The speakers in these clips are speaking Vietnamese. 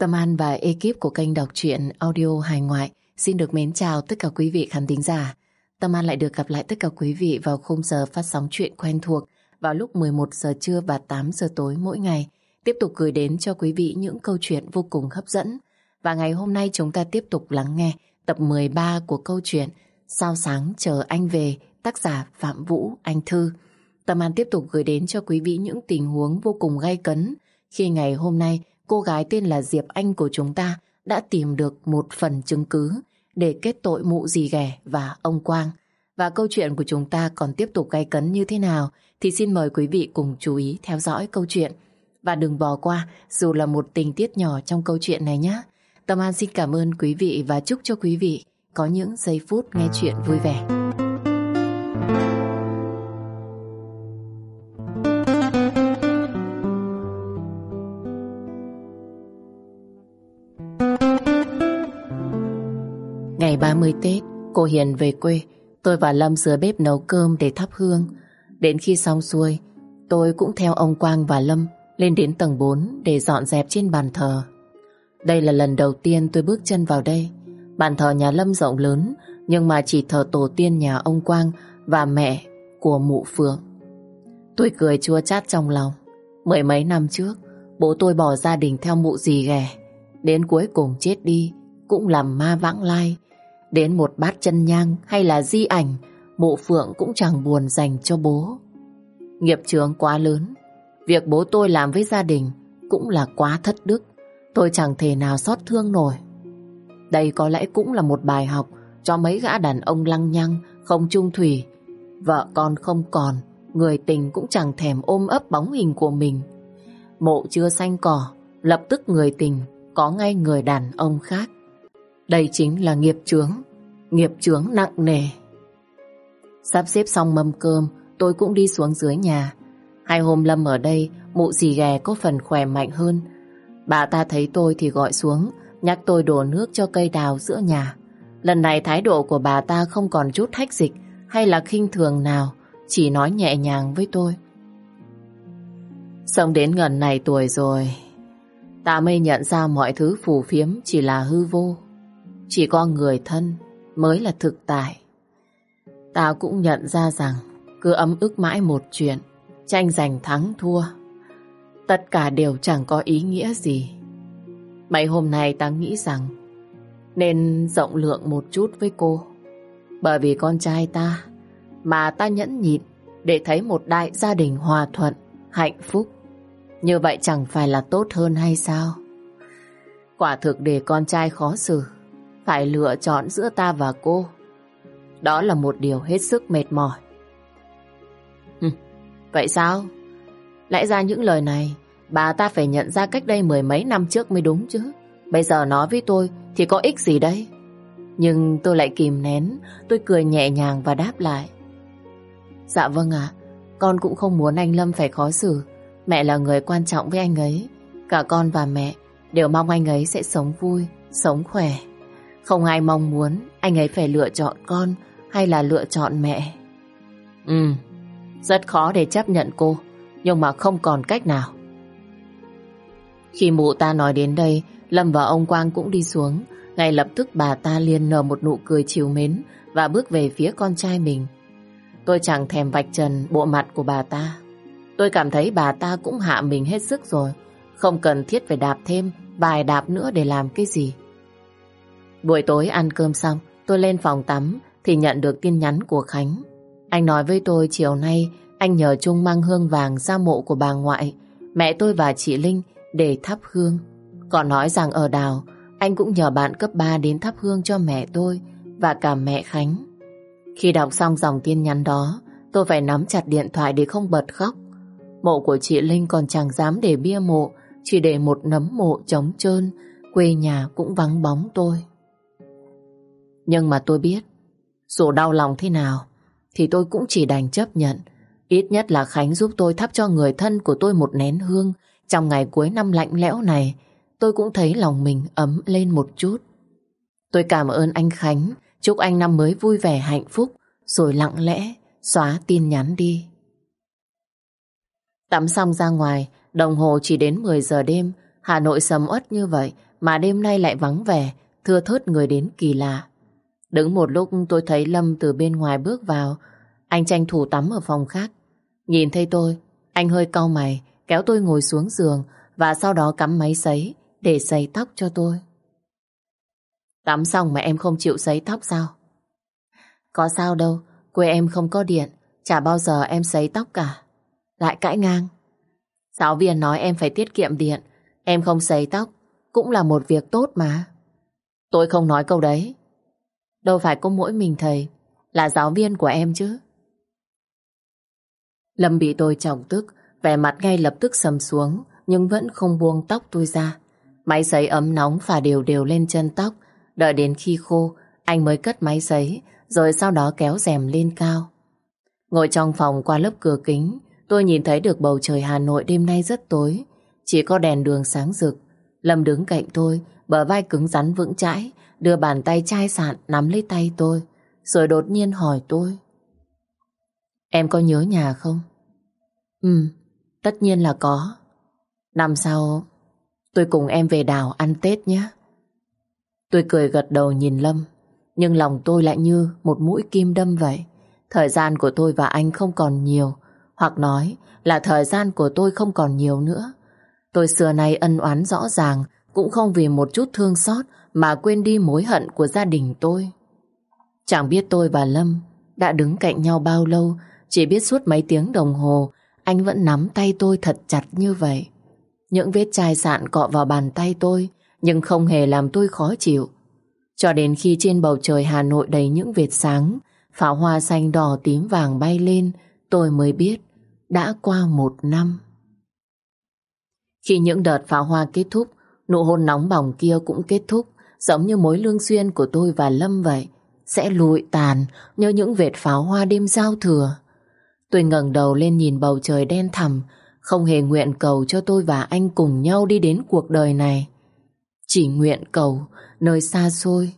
Tâm An và ekip của kênh đọc truyện audio hài ngoại xin được mến chào tất cả quý vị khán thính giả. Tâm An lại được gặp lại tất cả quý vị vào khung giờ phát sóng truyện quen thuộc vào lúc 11 giờ trưa và 8 giờ tối mỗi ngày. Tiếp tục gửi đến cho quý vị những câu chuyện vô cùng hấp dẫn. Và ngày hôm nay chúng ta tiếp tục lắng nghe tập 13 của câu chuyện Sao sáng chờ anh về, tác giả Phạm Vũ Anh Thư. Tâm An tiếp tục gửi đến cho quý vị những tình huống vô cùng gay cấn khi ngày hôm nay cô gái tên là Diệp Anh của chúng ta đã tìm được một phần chứng cứ để kết tội mụ dì ghẻ và ông Quang. Và câu chuyện của chúng ta còn tiếp tục gay cấn như thế nào thì xin mời quý vị cùng chú ý theo dõi câu chuyện. Và đừng bỏ qua, dù là một tình tiết nhỏ trong câu chuyện này nhé. Tâm An xin cảm ơn quý vị và chúc cho quý vị có những giây phút nghe chuyện vui vẻ. 30 Tết, cô Hiền về quê. Tôi và Lâm rửa bếp nấu cơm để thắp hương. Đến khi xong xuôi, tôi cũng theo ông Quang và Lâm lên đến tầng 4 để dọn dẹp trên bàn thờ. Đây là lần đầu tiên tôi bước chân vào đây. Bàn thờ nhà Lâm rộng lớn, nhưng mà chỉ thờ tổ tiên nhà ông Quang và mẹ của mụ Phượng. Tôi cười chua chát trong lòng. Mười mấy năm trước, bố tôi bỏ gia đình theo mụ dì ghẻ. Đến cuối cùng chết đi, cũng làm ma vãng lai. Đến một bát chân nhang hay là di ảnh, mụ Phượng cũng chẳng buồn dành cho bố. Nghiệp chướng quá lớn, việc bố tôi làm với gia đình cũng là quá thất đức. Tôi chẳng thể nào xót thương nổi. Đây có lẽ cũng là một bài học cho mấy gã đàn ông lăng nhăng, không trung thủy. Vợ con không còn, người tình cũng chẳng thèm ôm ấp bóng hình của mình. Mộ chưa xanh cỏ, lập tức người tình có ngay người đàn ông khác. Đây chính là nghiệp chướng, nghiệp chướng nặng nề. Sắp xếp xong mâm cơm, tôi cũng đi xuống dưới nhà. Hai hôm Lâm ở đây, mụ dì ghè có phần khỏe mạnh hơn. Bà ta thấy tôi thì gọi xuống, nhắc tôi đổ nước cho cây đào giữa nhà. Lần này thái độ của bà ta không còn chút thách dịch hay là khinh thường nào, chỉ nói nhẹ nhàng với tôi. Sống đến gần này tuổi rồi, ta mới nhận ra mọi thứ phù phiếm chỉ là hư vô. Chỉ có người thân mới là thực tại. Ta cũng nhận ra rằng cứ ấm ức mãi một chuyện, tranh giành thắng thua. Tất cả đều chẳng có ý nghĩa gì. Mấy hôm nay ta nghĩ rằng nên rộng lượng một chút với cô. Bởi vì con trai ta mà ta nhẫn nhịn để thấy một đại gia đình hòa thuận, hạnh phúc. Như vậy chẳng phải là tốt hơn hay sao? Quả thực để con trai khó xử, phải lựa chọn giữa ta và cô. Đó là một điều hết sức mệt mỏi. Hừ, vậy sao? Lẽ ra những lời này bà ta phải nhận ra cách đây mười mấy năm trước mới đúng chứ. Bây giờ nói với tôi thì có ích gì đây? Nhưng tôi lại kìm nén, tôi cười nhẹ nhàng và đáp lại. Dạ vâng ạ, con cũng không muốn anh Lâm phải khó xử. Mẹ là người quan trọng với anh ấy. Cả con và mẹ đều mong anh ấy sẽ sống vui, sống khỏe. Không ai mong muốn anh ấy phải lựa chọn con hay là lựa chọn mẹ. Ừ, rất khó để chấp nhận cô, nhưng mà không còn cách nào. Khi mụ ta nói đến đây, Lâm và ông Quang cũng đi xuống. Ngay lập tức bà ta liền nở một nụ cười chiều mến và bước về phía con trai mình. Tôi chẳng thèm vạch trần bộ mặt của bà ta. Tôi cảm thấy bà ta cũng hạ mình hết sức rồi. Không cần thiết phải đạp thêm vài đạp nữa để làm cái gì. Buổi tối ăn cơm xong, tôi lên phòng tắm thì nhận được tin nhắn của Khánh. Anh nói với tôi chiều nay anh nhờ Trung mang hương vàng ra mộ của bà ngoại, mẹ tôi và chị Linh để thắp hương. Còn nói rằng ở đào, anh cũng nhờ bạn cấp 3 đến thắp hương cho mẹ tôi và cả mẹ Khánh. Khi đọc xong dòng tin nhắn đó, tôi phải nắm chặt điện thoại để không bật khóc. Mộ của chị Linh còn chẳng dám để bia mộ, chỉ để một nấm mộ trống trơn, quê nhà cũng vắng bóng tôi. Nhưng mà tôi biết, dù đau lòng thế nào, thì tôi cũng chỉ đành chấp nhận. Ít nhất là Khánh giúp tôi thắp cho người thân của tôi một nén hương trong ngày cuối năm lạnh lẽo này, tôi cũng thấy lòng mình ấm lên một chút. Tôi cảm ơn anh Khánh, chúc anh năm mới vui vẻ hạnh phúc, rồi lặng lẽ xóa tin nhắn đi. Tắm xong ra ngoài, đồng hồ chỉ đến 10 giờ đêm, Hà Nội sầm uất như vậy mà đêm nay lại vắng vẻ, thưa thớt người đến kỳ lạ. Đứng một lúc tôi thấy Lâm từ bên ngoài bước vào, anh tranh thủ tắm ở phòng khác. Nhìn thấy tôi, anh hơi cau mày, kéo tôi ngồi xuống giường và sau đó cắm máy sấy để sấy tóc cho tôi. Tắm xong mà em không chịu sấy tóc sao? Có sao đâu, quê em không có điện, chả bao giờ em sấy tóc cả. Lại cãi ngang. Giáo viên nói em phải tiết kiệm điện, em không sấy tóc, cũng là một việc tốt mà. Tôi không nói câu đấy. Đâu phải có mỗi mình thầy, là giáo viên của em chứ. Lâm bị tôi chọc tức, vẻ mặt ngay lập tức sầm xuống, nhưng vẫn không buông tóc tôi ra. Máy sấy ấm nóng phả đều đều lên chân tóc, đợi đến khi khô, anh mới cất máy sấy, rồi sau đó kéo rèm lên cao. Ngồi trong phòng qua lớp cửa kính, tôi nhìn thấy được bầu trời Hà Nội đêm nay rất tối, chỉ có đèn đường sáng rực. Lâm đứng cạnh tôi, bờ vai cứng rắn vững chãi, đưa bàn tay chai sạn nắm lấy tay tôi, rồi đột nhiên hỏi tôi. Em có nhớ nhà không? Ừ, tất nhiên là có. Năm sau, tôi cùng em về đảo ăn Tết nhé. Tôi cười gật đầu nhìn Lâm, nhưng lòng tôi lại như một mũi kim đâm vậy. Thời gian của tôi và anh không còn nhiều, hoặc nói là thời gian của tôi không còn nhiều nữa. Tôi xưa nay ân oán rõ ràng, cũng không vì một chút thương xót mà quên đi mối hận của gia đình tôi. Chẳng biết tôi và Lâm đã đứng cạnh nhau bao lâu, chỉ biết suốt mấy tiếng đồng hồ anh vẫn nắm tay tôi thật chặt như vậy. Những vết chai sạn cọ vào bàn tay tôi nhưng không hề làm tôi khó chịu. Cho đến khi trên bầu trời Hà Nội đầy những vệt sáng, pháo hoa xanh đỏ tím vàng bay lên, tôi mới biết đã qua một năm. Khi những đợt pháo hoa kết thúc, nụ hôn nóng bỏng kia cũng kết thúc, giống như mối lương duyên của tôi và Lâm vậy, sẽ lụi tàn như những vệt pháo hoa đêm giao thừa. Tôi ngẩng đầu lên nhìn bầu trời đen thẳm, không hề nguyện cầu cho tôi và anh cùng nhau đi đến cuộc đời này. Chỉ nguyện cầu nơi xa xôi,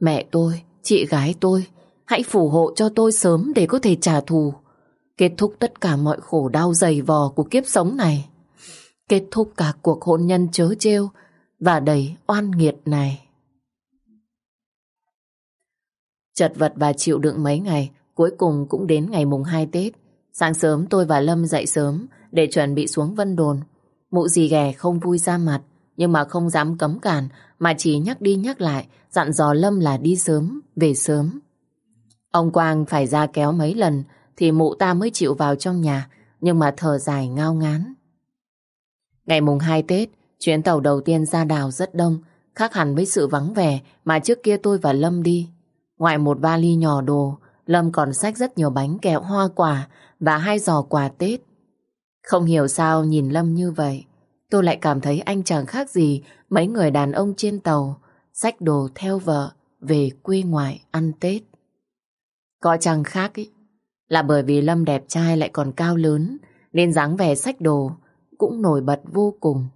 mẹ tôi, chị gái tôi, hãy phù hộ cho tôi sớm để có thể trả thù. Kết thúc tất cả mọi khổ đau dày vò của kiếp sống này. Kết thúc cả cuộc hôn nhân chớ trêu và đầy oan nghiệt này. Chật vật và chịu đựng mấy ngày, cuối cùng cũng đến ngày mùng 2 Tết. Sáng sớm tôi và Lâm dậy sớm để chuẩn bị xuống Vân Đồn. Mụ dì ghẻ không vui ra mặt, nhưng mà không dám cấm cản, mà chỉ nhắc đi nhắc lại, dặn dò Lâm là đi sớm, về sớm. Ông Quang phải ra kéo mấy lần, thì mụ ta mới chịu vào trong nhà, nhưng mà thở dài ngao ngán. Ngày mùng 2 Tết, chuyến tàu đầu tiên ra đảo rất đông, khác hẳn với sự vắng vẻ mà trước kia tôi và Lâm đi. Ngoài một vali nhỏ đồ, Lâm còn xách rất nhiều bánh kẹo hoa quả và hai giò quà Tết. Không hiểu sao nhìn Lâm như vậy, tôi lại cảm thấy anh chẳng khác gì mấy người đàn ông trên tàu, xách đồ theo vợ về quê ngoại ăn Tết. Có chẳng khác ý, là bởi vì Lâm đẹp trai lại còn cao lớn, nên dáng vẻ xách đồ cũng nổi bật vô cùng.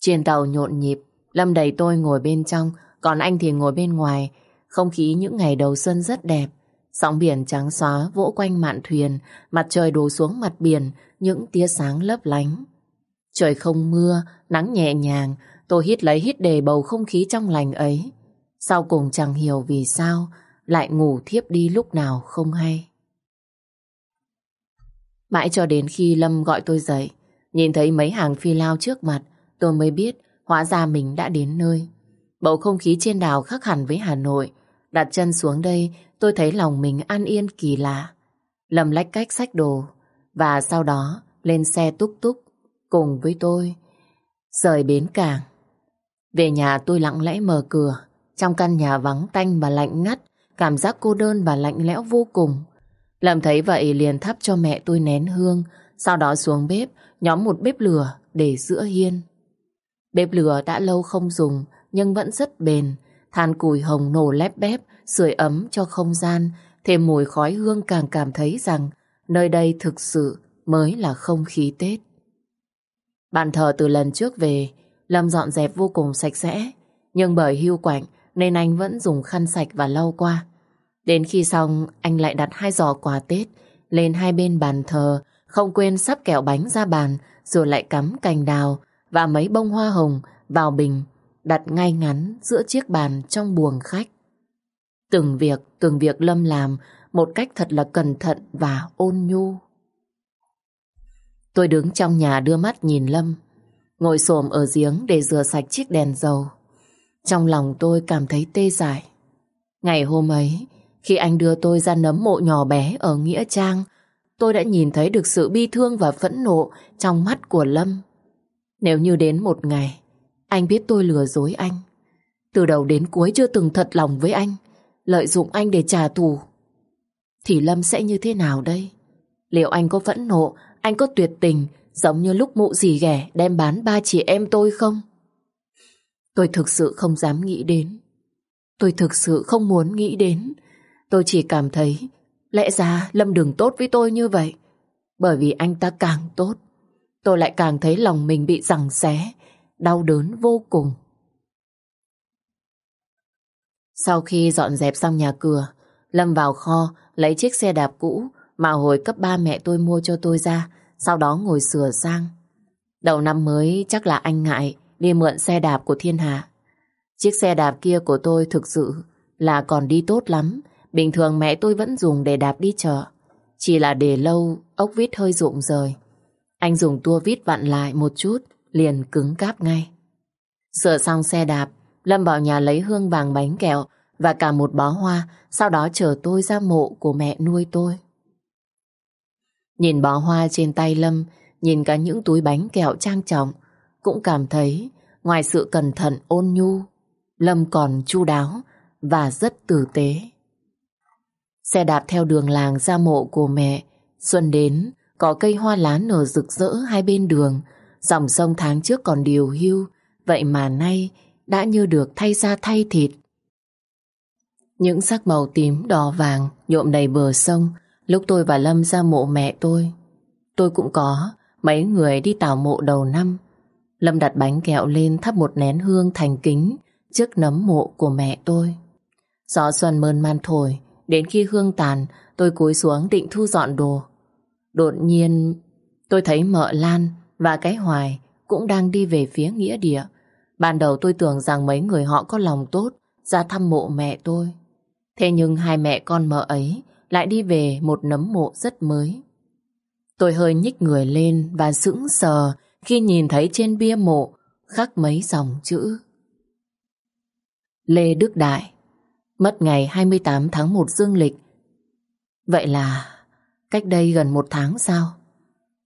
Trên tàu nhộn nhịp, Lâm đẩy tôi ngồi bên trong, còn anh thì ngồi bên ngoài. Không khí những ngày đầu xuân rất đẹp. Sóng biển trắng xóa vỗ quanh mạn thuyền, mặt trời đổ xuống mặt biển, những tia sáng lấp lánh. Trời không mưa, nắng nhẹ nhàng, tôi hít lấy hít đề bầu không khí trong lành ấy. Sau cùng chẳng hiểu vì sao, lại ngủ thiếp đi lúc nào không hay. Mãi cho đến khi Lâm gọi tôi dậy, nhìn thấy mấy hàng phi lao trước mặt, tôi mới biết hóa ra mình đã đến nơi. Bầu không khí trên đảo khác hẳn với Hà Nội. Đặt chân xuống đây, tôi thấy lòng mình an yên kỳ lạ. lầm lách cách sách đồ, và sau đó lên xe túc túc cùng với tôi rời bến cảng. Về nhà tôi lặng lẽ mở cửa, trong căn nhà vắng tanh và lạnh ngắt, cảm giác cô đơn và lạnh lẽo vô cùng. Lâm thấy vậy liền thắp cho mẹ tôi nén hương, sau đó xuống bếp, nhóm một bếp lửa để giữa hiên. Bếp lửa đã lâu không dùng, nhưng vẫn rất bền. Than củi hồng nổ lép bép, sưởi ấm cho không gian, thêm mùi khói hương càng cảm thấy rằng nơi đây thực sự mới là không khí Tết. Bàn thờ từ lần trước về, Lâm dọn dẹp vô cùng sạch sẽ, nhưng bởi hưu quạnh nên anh vẫn dùng khăn sạch và lau qua. Đến khi xong, anh lại đặt hai giò quà Tết lên hai bên bàn thờ, không quên sắp kẹo bánh ra bàn, rồi lại cắm cành đào và mấy bông hoa hồng vào bình, đặt ngay ngắn giữa chiếc bàn trong buồng khách. Từng việc, từng việc Lâm làm một cách thật là cẩn thận và ôn nhu. Tôi đứng trong nhà đưa mắt nhìn Lâm, ngồi xổm ở giếng để rửa sạch chiếc đèn dầu. Trong lòng tôi cảm thấy tê dại. Ngày hôm ấy, khi anh đưa tôi ra nấm mộ nhỏ bé ở Nghĩa Trang, tôi đã nhìn thấy được sự bi thương và phẫn nộ trong mắt của Lâm. Nếu như đến một ngày, anh biết tôi lừa dối anh, từ đầu đến cuối chưa từng thật lòng với anh, lợi dụng anh để trả thù, thì Lâm sẽ như thế nào đây? Liệu anh có phẫn nộ, anh có tuyệt tình, giống như lúc mụ dì ghẻ đem bán ba chị em tôi không? Tôi thực sự không dám nghĩ đến. Tôi thực sự không muốn nghĩ đến. Tôi chỉ cảm thấy lẽ ra Lâm đừng tốt với tôi như vậy. Bởi vì anh ta càng tốt, tôi lại càng thấy lòng mình bị giằng xé, đau đớn vô cùng. Sau khi dọn dẹp xong nhà cửa, Lâm vào kho lấy chiếc xe đạp cũ mà hồi cấp ba mẹ tôi mua cho tôi ra, sau đó ngồi sửa sang. Đầu năm mới chắc là anh ngại đi mượn xe đạp của thiên hạ. Chiếc xe đạp kia của tôi thực sự là còn đi tốt lắm. Bình thường mẹ tôi vẫn dùng để đạp đi chợ. Chỉ là để lâu, ốc vít hơi rụng rời. Anh dùng tua vít vặn lại một chút, liền cứng cáp ngay. Sửa xong xe đạp, Lâm vào nhà lấy hương vàng bánh kẹo và cả một bó hoa, sau đó chở tôi ra mộ của mẹ nuôi tôi. Nhìn bó hoa trên tay Lâm, nhìn cả những túi bánh kẹo trang trọng, cũng cảm thấy ngoài sự cẩn thận ôn nhu, Lâm còn chu đáo và rất tử tế. Xe đạp theo đường làng ra mộ của mẹ, xuân đến, có cây hoa lá nở rực rỡ hai bên đường, dòng sông tháng trước còn điều hưu, vậy mà nay đã như được thay ra thay thịt. Những sắc màu tím, đỏ, vàng nhuộm đầy bờ sông, lúc tôi và Lâm ra mộ mẹ tôi. Tôi cũng có mấy người đi tảo mộ đầu năm, Lâm đặt bánh kẹo lên thắp một nén hương thành kính trước nấm mộ của mẹ tôi. Gió xuân mơn man thổi, đến khi hương tàn, tôi cúi xuống định thu dọn đồ. Đột nhiên, tôi thấy mợ Lan và cái Hoài cũng đang đi về phía nghĩa địa. Ban đầu tôi tưởng rằng mấy người họ có lòng tốt ra thăm mộ mẹ tôi. Thế nhưng hai mẹ con mợ ấy lại đi về một nấm mộ rất mới. Tôi hơi nhích người lên và sững sờ khi nhìn thấy trên bia mộ khắc mấy dòng chữ. Lê Đức Đại, mất ngày 28 tháng 1 dương lịch. Vậy là cách đây gần một tháng sao?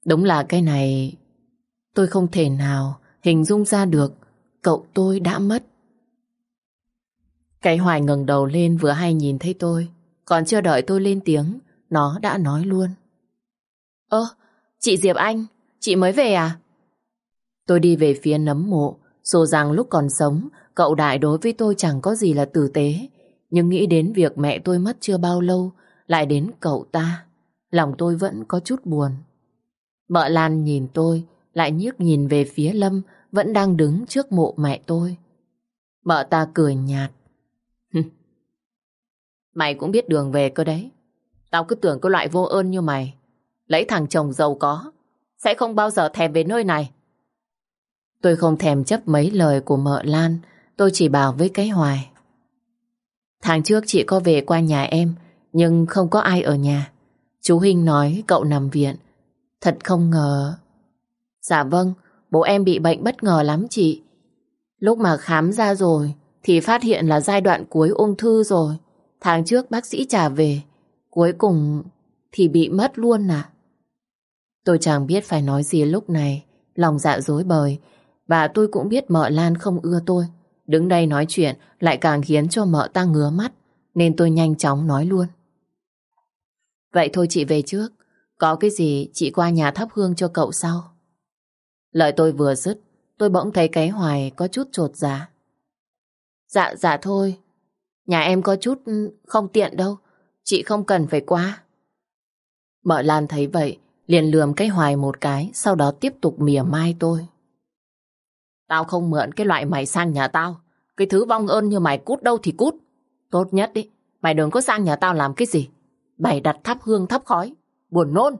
Đúng là cái này tôi không thể nào hình dung ra được cậu tôi đã mất. Cái hoài ngẩng đầu lên vừa hay nhìn thấy tôi, còn chưa đợi tôi lên tiếng, nó đã nói luôn. Ơ, chị Diệp Anh, chị mới về à? Tôi đi về phía nấm mộ, dù rằng lúc còn sống, cậu đại đối với tôi chẳng có gì là tử tế. Nhưng nghĩ đến việc mẹ tôi mất chưa bao lâu, lại đến cậu ta, lòng tôi vẫn có chút buồn. Mợ Lan nhìn tôi, lại nhiếc nhìn về phía Lâm, vẫn đang đứng trước mộ mẹ tôi. Mợ ta cười nhạt. mày cũng biết đường về cơ đấy. Tao cứ tưởng cái loại vô ơn như mày, lấy thằng chồng giàu có, sẽ không bao giờ thèm về nơi này. Tôi không thèm chấp mấy lời của mợ Lan, tôi chỉ bảo với cái hoài. Tháng trước chị có về qua nhà em, nhưng không có ai ở nhà. Chú Hinh nói cậu nằm viện. Thật không ngờ. Dạ vâng, bố em bị bệnh bất ngờ lắm chị. Lúc mà khám ra rồi, thì phát hiện là giai đoạn cuối ung thư rồi. Tháng trước bác sĩ trả về, cuối cùng thì bị mất luôn à. Tôi chẳng biết phải nói gì lúc này, lòng dạ dối bời, và tôi cũng biết mợ Lan không ưa tôi. Đứng đây nói chuyện lại càng khiến cho mợ ta ngứa mắt. Nên tôi nhanh chóng nói luôn. Vậy thôi chị về trước. Có cái gì chị qua nhà thắp hương cho cậu sau. Lời tôi vừa dứt, tôi bỗng thấy cái hoài có chút trột dạ. Dạ, dạ thôi. Nhà em có chút ừ, không tiện đâu. Chị không cần phải qua. Mợ Lan thấy vậy, liền lườm cái hoài một cái, sau đó tiếp tục mỉa mai tôi. Tao không mượn cái loại mày sang nhà tao. Cái thứ vong ơn như mày cút đâu thì cút. Tốt nhất đi, mày đừng có sang nhà tao làm cái gì. Bày đặt thắp hương thắp khói. Buồn nôn.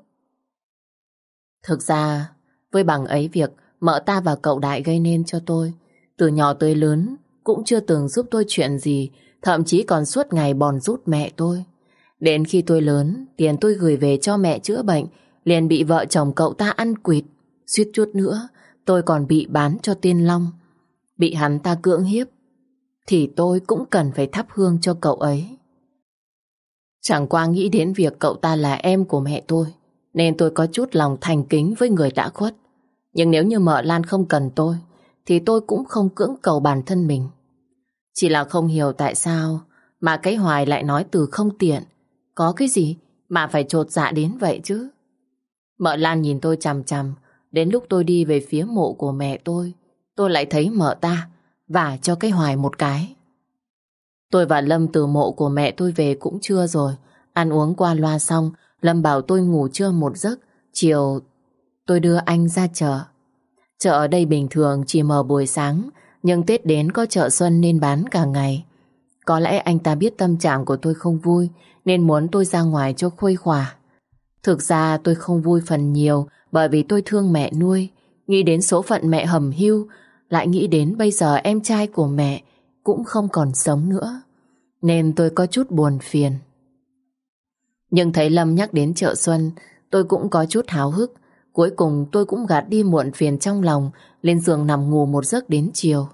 Thực ra, với bằng ấy việc mợ ta và cậu đại gây nên cho tôi, Từ nhỏ tới lớn cũng chưa từng giúp tôi chuyện gì, thậm chí còn suốt ngày bòn rút mẹ tôi. Đến khi tôi lớn, tiền tôi gửi về cho mẹ chữa bệnh, liền bị vợ chồng cậu ta ăn quỵt. Suýt chút nữa, tôi còn bị bán cho tiên long. Bị hắn ta cưỡng hiếp, thì tôi cũng cần phải thắp hương cho cậu ấy. Chẳng qua nghĩ đến việc cậu ta là em của mẹ tôi, nên tôi có chút lòng thành kính với người đã khuất. Nhưng nếu như mợ Lan không cần tôi, thì tôi cũng không cưỡng cầu bản thân mình. Chỉ là không hiểu tại sao mà cái hoài lại nói từ không tiện. Có cái gì mà phải trột dạ đến vậy chứ? Mợ Lan nhìn tôi chằm chằm, đến lúc tôi đi về phía mộ của mẹ tôi, tôi lại thấy mợ ta và cho cái hoài một cái. Tôi và Lâm từ mộ của mẹ tôi về cũng chưa rồi. Ăn uống qua loa xong, Lâm bảo tôi ngủ trưa một giấc. Chiều tôi đưa anh ra chợ. Chợ ở đây bình thường chỉ mở buổi sáng, nhưng Tết đến có chợ xuân nên bán cả ngày. Có lẽ anh ta biết tâm trạng của tôi không vui, nên muốn tôi ra ngoài cho khuây khỏa. Thực ra tôi không vui phần nhiều bởi vì tôi thương mẹ nuôi, nghĩ đến số phận mẹ hầm hưu, lại nghĩ đến bây giờ em trai của mẹ cũng không còn sống nữa. Nên tôi có chút buồn phiền. Nhưng thấy Lâm nhắc đến chợ xuân, tôi cũng có chút háo hức. Cuối cùng tôi cũng gạt đi muộn phiền trong lòng, lên giường nằm ngủ một giấc đến chiều.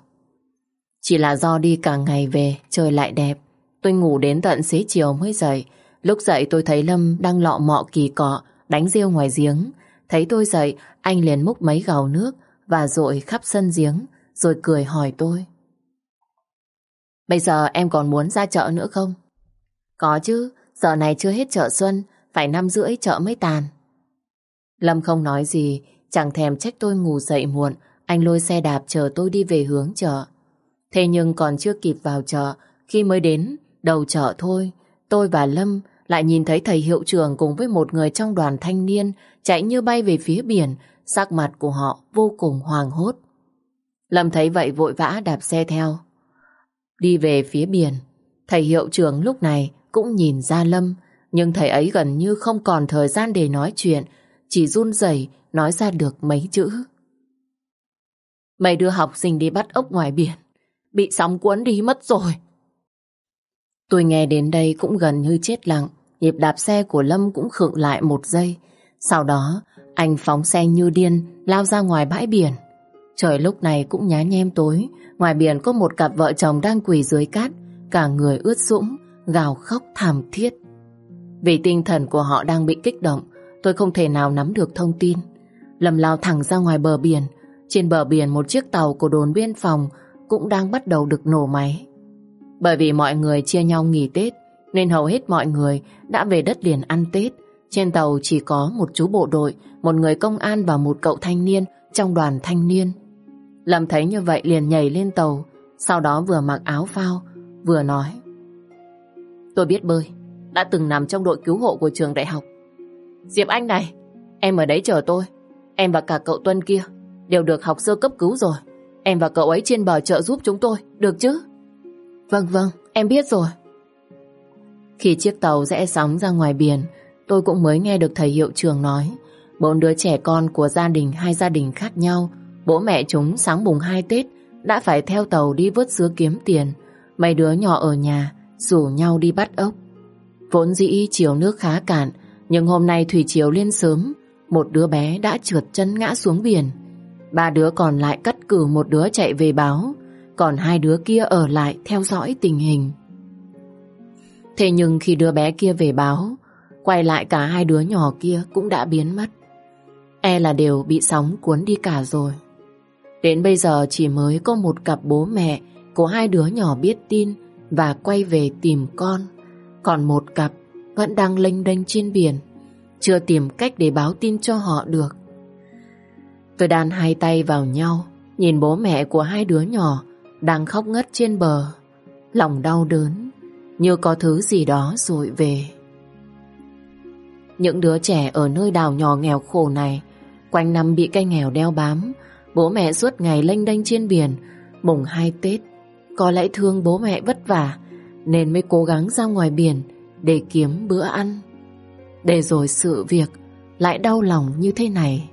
Chỉ là do đi cả ngày về, trời lại đẹp. Tôi ngủ đến tận xế chiều mới dậy. Lúc dậy tôi thấy Lâm đang lọ mọ kỳ cọ, đánh rêu ngoài giếng. Thấy tôi dậy, anh liền múc mấy gào nước và rội khắp sân giếng, rồi cười hỏi tôi. Bây giờ em còn muốn ra chợ nữa không? Có chứ, giờ này chưa hết chợ xuân, phải năm rưỡi chợ mới tàn. Lâm không nói gì, chẳng thèm trách tôi ngủ dậy muộn, anh lôi xe đạp chờ tôi đi về hướng chợ. Thế nhưng còn chưa kịp vào chợ, khi mới đến đầu chợ thôi, tôi và Lâm lại nhìn thấy thầy hiệu trưởng cùng với một người trong đoàn thanh niên chạy như bay về phía biển, sắc mặt của họ vô cùng hoàng hốt. Lâm thấy vậy vội vã đạp xe theo. Đi về phía biển, thầy hiệu trưởng lúc này cũng nhìn ra Lâm, nhưng thầy ấy gần như không còn thời gian để nói chuyện, chỉ run rẩy nói ra được mấy chữ. mày đưa học sinh đi bắt ốc ngoài biển, bị sóng cuốn đi mất rồi. Tôi nghe đến đây cũng gần như chết lặng, nhịp đạp xe của Lâm cũng khựng lại một giây. Sau đó, anh phóng xe như điên, lao ra ngoài bãi biển. Trời lúc này cũng nhá nhem tối, ngoài biển có một cặp vợ chồng đang quỳ dưới cát, cả người ướt sũng, gào khóc thảm thiết. Vì tinh thần của họ đang bị kích động, tôi không thể nào nắm được thông tin. Lâm lao thẳng ra ngoài bờ biển, trên bờ biển một chiếc tàu của đồn biên phòng cũng đang bắt đầu được nổ máy. Bởi vì mọi người chia nhau nghỉ Tết, nên hầu hết mọi người đã về đất liền ăn Tết. Trên tàu chỉ có một chú bộ đội, một người công an và một cậu thanh niên trong đoàn thanh niên. Lâm thấy như vậy liền nhảy lên tàu, sau đó vừa mặc áo phao, vừa nói. Tôi biết bơi, đã từng nằm trong đội cứu hộ của trường đại học. Diệp Anh này, em ở đấy chờ tôi. Em và cả cậu Tuân kia đều được học sơ cấp cứu rồi. Em và cậu ấy trên bờ trợ giúp chúng tôi, được chứ? Vâng vâng, em biết rồi. Khi chiếc tàu rẽ sóng ra ngoài biển, tôi cũng mới nghe được thầy hiệu trường nói bốn đứa trẻ con của gia đình hai gia đình khác nhau Bố mẹ chúng sáng mùng hai Tết đã phải theo tàu đi vớt sứa kiếm tiền. Mấy đứa nhỏ ở nhà rủ nhau đi bắt ốc. Vốn dĩ chiều nước khá cạn, nhưng hôm nay thủy chiều lên sớm, một đứa bé đã trượt chân ngã xuống biển. Ba đứa còn lại cắt cử một đứa chạy về báo, còn hai đứa kia ở lại theo dõi tình hình. Thế nhưng khi đứa bé kia về báo, quay lại cả hai đứa nhỏ kia cũng đã biến mất. E là đều bị sóng cuốn đi cả rồi. Đến bây giờ chỉ mới có một cặp bố mẹ của hai đứa nhỏ biết tin và quay về tìm con. Còn một cặp vẫn đang lênh đênh trên biển, chưa tìm cách để báo tin cho họ được. Tôi đan hai tay vào nhau, nhìn bố mẹ của hai đứa nhỏ đang khóc ngất trên bờ. Lòng đau đớn, như có thứ gì đó rồi về. Những đứa trẻ ở nơi đảo nhỏ nghèo khổ này, quanh năm bị cây nghèo đeo bám, Bố mẹ suốt ngày lênh đênh trên biển Mùng hai Tết có lẽ thương bố mẹ vất vả Nên mới cố gắng ra ngoài biển Để kiếm bữa ăn Để rồi sự việc Lại đau lòng như thế này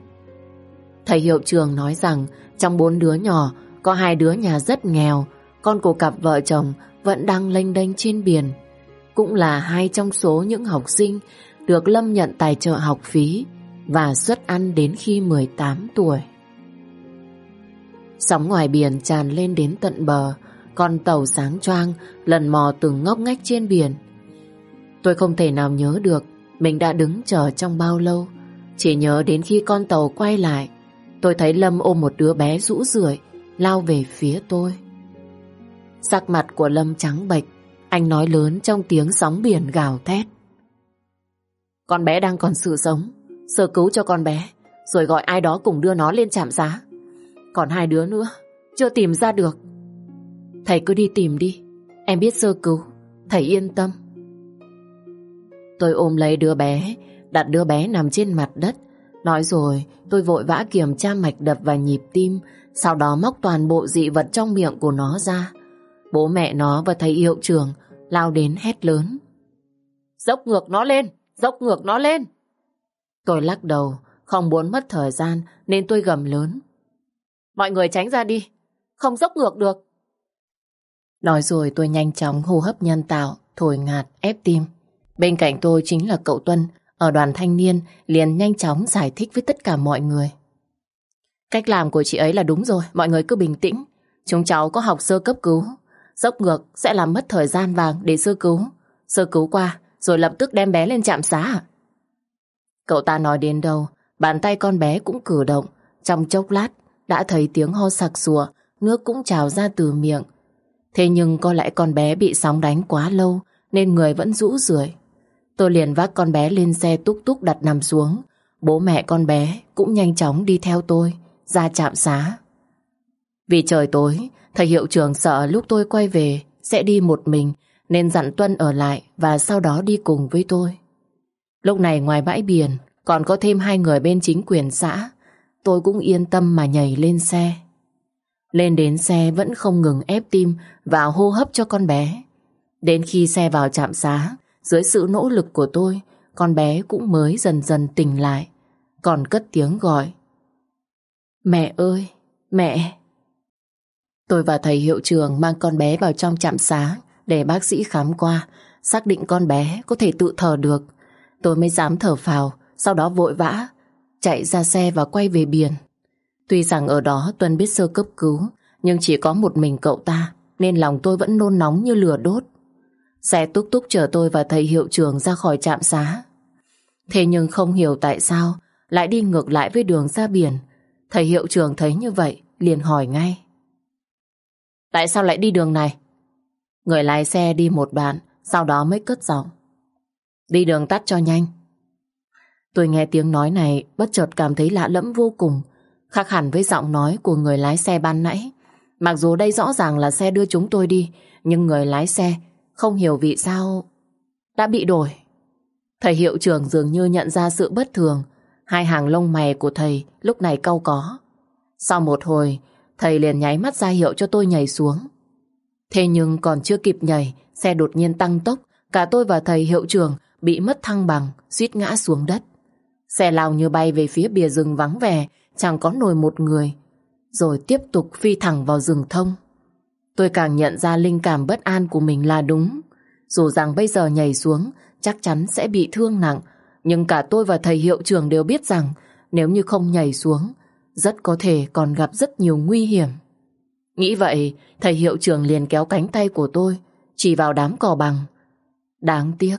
Thầy hiệu trường nói rằng Trong bốn đứa nhỏ Có hai đứa nhà rất nghèo, con của cặp vợ chồng vẫn đang lênh đênh trên biển. Cũng là hai trong số những học sinh được Lâm nhận tài trợ học phí và suất ăn đến khi 18 tuổi. Sóng ngoài biển tràn lên đến tận bờ, con tàu sáng choang lần mò từng ngóc ngách trên biển. Tôi không thể nào nhớ được mình đã đứng chờ trong bao lâu. Chỉ nhớ đến khi con tàu quay lại, tôi thấy Lâm ôm một đứa bé rũ rượi lao về phía tôi. Sắc mặt của Lâm trắng bệch, anh nói lớn trong tiếng sóng biển gào thét. Con bé đang còn sự sống, sơ cứu cho con bé, rồi gọi ai đó cùng đưa nó lên trạm giá. Còn hai đứa nữa, chưa tìm ra được. Thầy cứ đi tìm đi, em biết sơ cứu, thầy yên tâm. Tôi ôm lấy đứa bé, đặt đứa bé nằm trên mặt đất. Nói rồi, tôi vội vã kiểm tra mạch đập và nhịp tim, sau đó móc toàn bộ dị vật trong miệng của nó ra. Bố mẹ nó và thầy hiệu trưởng lao đến hét lớn. Dốc ngược nó lên! Dốc ngược nó lên! Tôi lắc đầu, không muốn mất thời gian nên tôi gầm lớn. Mọi người tránh ra đi, không dốc ngược được. Nói rồi tôi nhanh chóng hô hấp nhân tạo, thổi ngạt, ép tim. Bên cạnh tôi chính là cậu Tuân, ở đoàn thanh niên, liền nhanh chóng giải thích với tất cả mọi người. Cách làm của chị ấy là đúng rồi, mọi người cứ bình tĩnh. Chúng cháu có học sơ cấp cứu. Dốc ngược sẽ làm mất thời gian vàng để sơ cứu. Sơ cứu qua, rồi lập tức đem bé lên trạm xá à? Cậu ta nói đến đâu, bàn tay con bé cũng cử động. Trong chốc lát, đã thấy tiếng ho sặc sùa, nước cũng trào ra từ miệng. Thế nhưng có lẽ con bé bị sóng đánh quá lâu, nên người vẫn rũ rượi. Tôi liền vác con bé lên xe túc túc đặt nằm xuống. Bố mẹ con bé cũng nhanh chóng đi theo tôi, ra trạm xá. Vì trời tối, thầy hiệu trưởng sợ lúc tôi quay về sẽ đi một mình nên dặn Tuân ở lại và sau đó đi cùng với tôi. Lúc này ngoài bãi biển còn có thêm hai người bên chính quyền xã. Tôi cũng yên tâm mà nhảy lên xe. Lên đến xe vẫn không ngừng ép tim và hô hấp cho con bé. Đến khi xe vào trạm xá, dưới sự nỗ lực của tôi, con bé cũng mới dần dần tỉnh lại. Còn cất tiếng gọi. Mẹ ơi, mẹ! Tôi và thầy hiệu trường mang con bé vào trong trạm xá để bác sĩ khám qua, xác định con bé có thể tự thở được. Tôi mới dám thở phào, sau đó vội vã, chạy ra xe và quay về biển. Tuy rằng ở đó Tuân biết sơ cấp cứu, nhưng chỉ có một mình cậu ta, nên lòng tôi vẫn nôn nóng như lửa đốt. Xe túc túc chở tôi và thầy hiệu trưởng ra khỏi trạm xá. Thế nhưng không hiểu tại sao lại đi ngược lại với đường ra biển. Thầy hiệu trưởng thấy như vậy, liền hỏi ngay. Tại sao lại đi đường này? Người lái xe đi một đoạn, sau đó mới cất giọng. Đi đường tắt cho nhanh. Tôi nghe tiếng nói này bất chợt cảm thấy lạ lẫm vô cùng, khác hẳn với giọng nói của người lái xe ban nãy. Mặc dù đây rõ ràng là xe đưa chúng tôi đi, nhưng người lái xe không hiểu vì sao đã bị đổi. Thầy hiệu trưởng dường như nhận ra sự bất thường, hai hàng lông mày của thầy lúc này cau có. Sau một hồi, thầy liền nháy mắt ra hiệu cho tôi nhảy xuống. Thế nhưng còn chưa kịp nhảy, xe đột nhiên tăng tốc, cả tôi và thầy hiệu trưởng bị mất thăng bằng, suýt ngã xuống đất. Xe lao như bay về phía bìa rừng vắng vẻ, chẳng có nổi một người, rồi tiếp tục phi thẳng vào rừng thông. Tôi càng nhận ra linh cảm bất an của mình là đúng. Dù rằng bây giờ nhảy xuống chắc chắn sẽ bị thương nặng, nhưng cả tôi và thầy hiệu trưởng đều biết rằng nếu như không nhảy xuống, rất có thể còn gặp rất nhiều nguy hiểm. Nghĩ vậy, thầy hiệu trưởng liền kéo cánh tay của tôi, chỉ vào đám cỏ bằng. Đáng tiếc,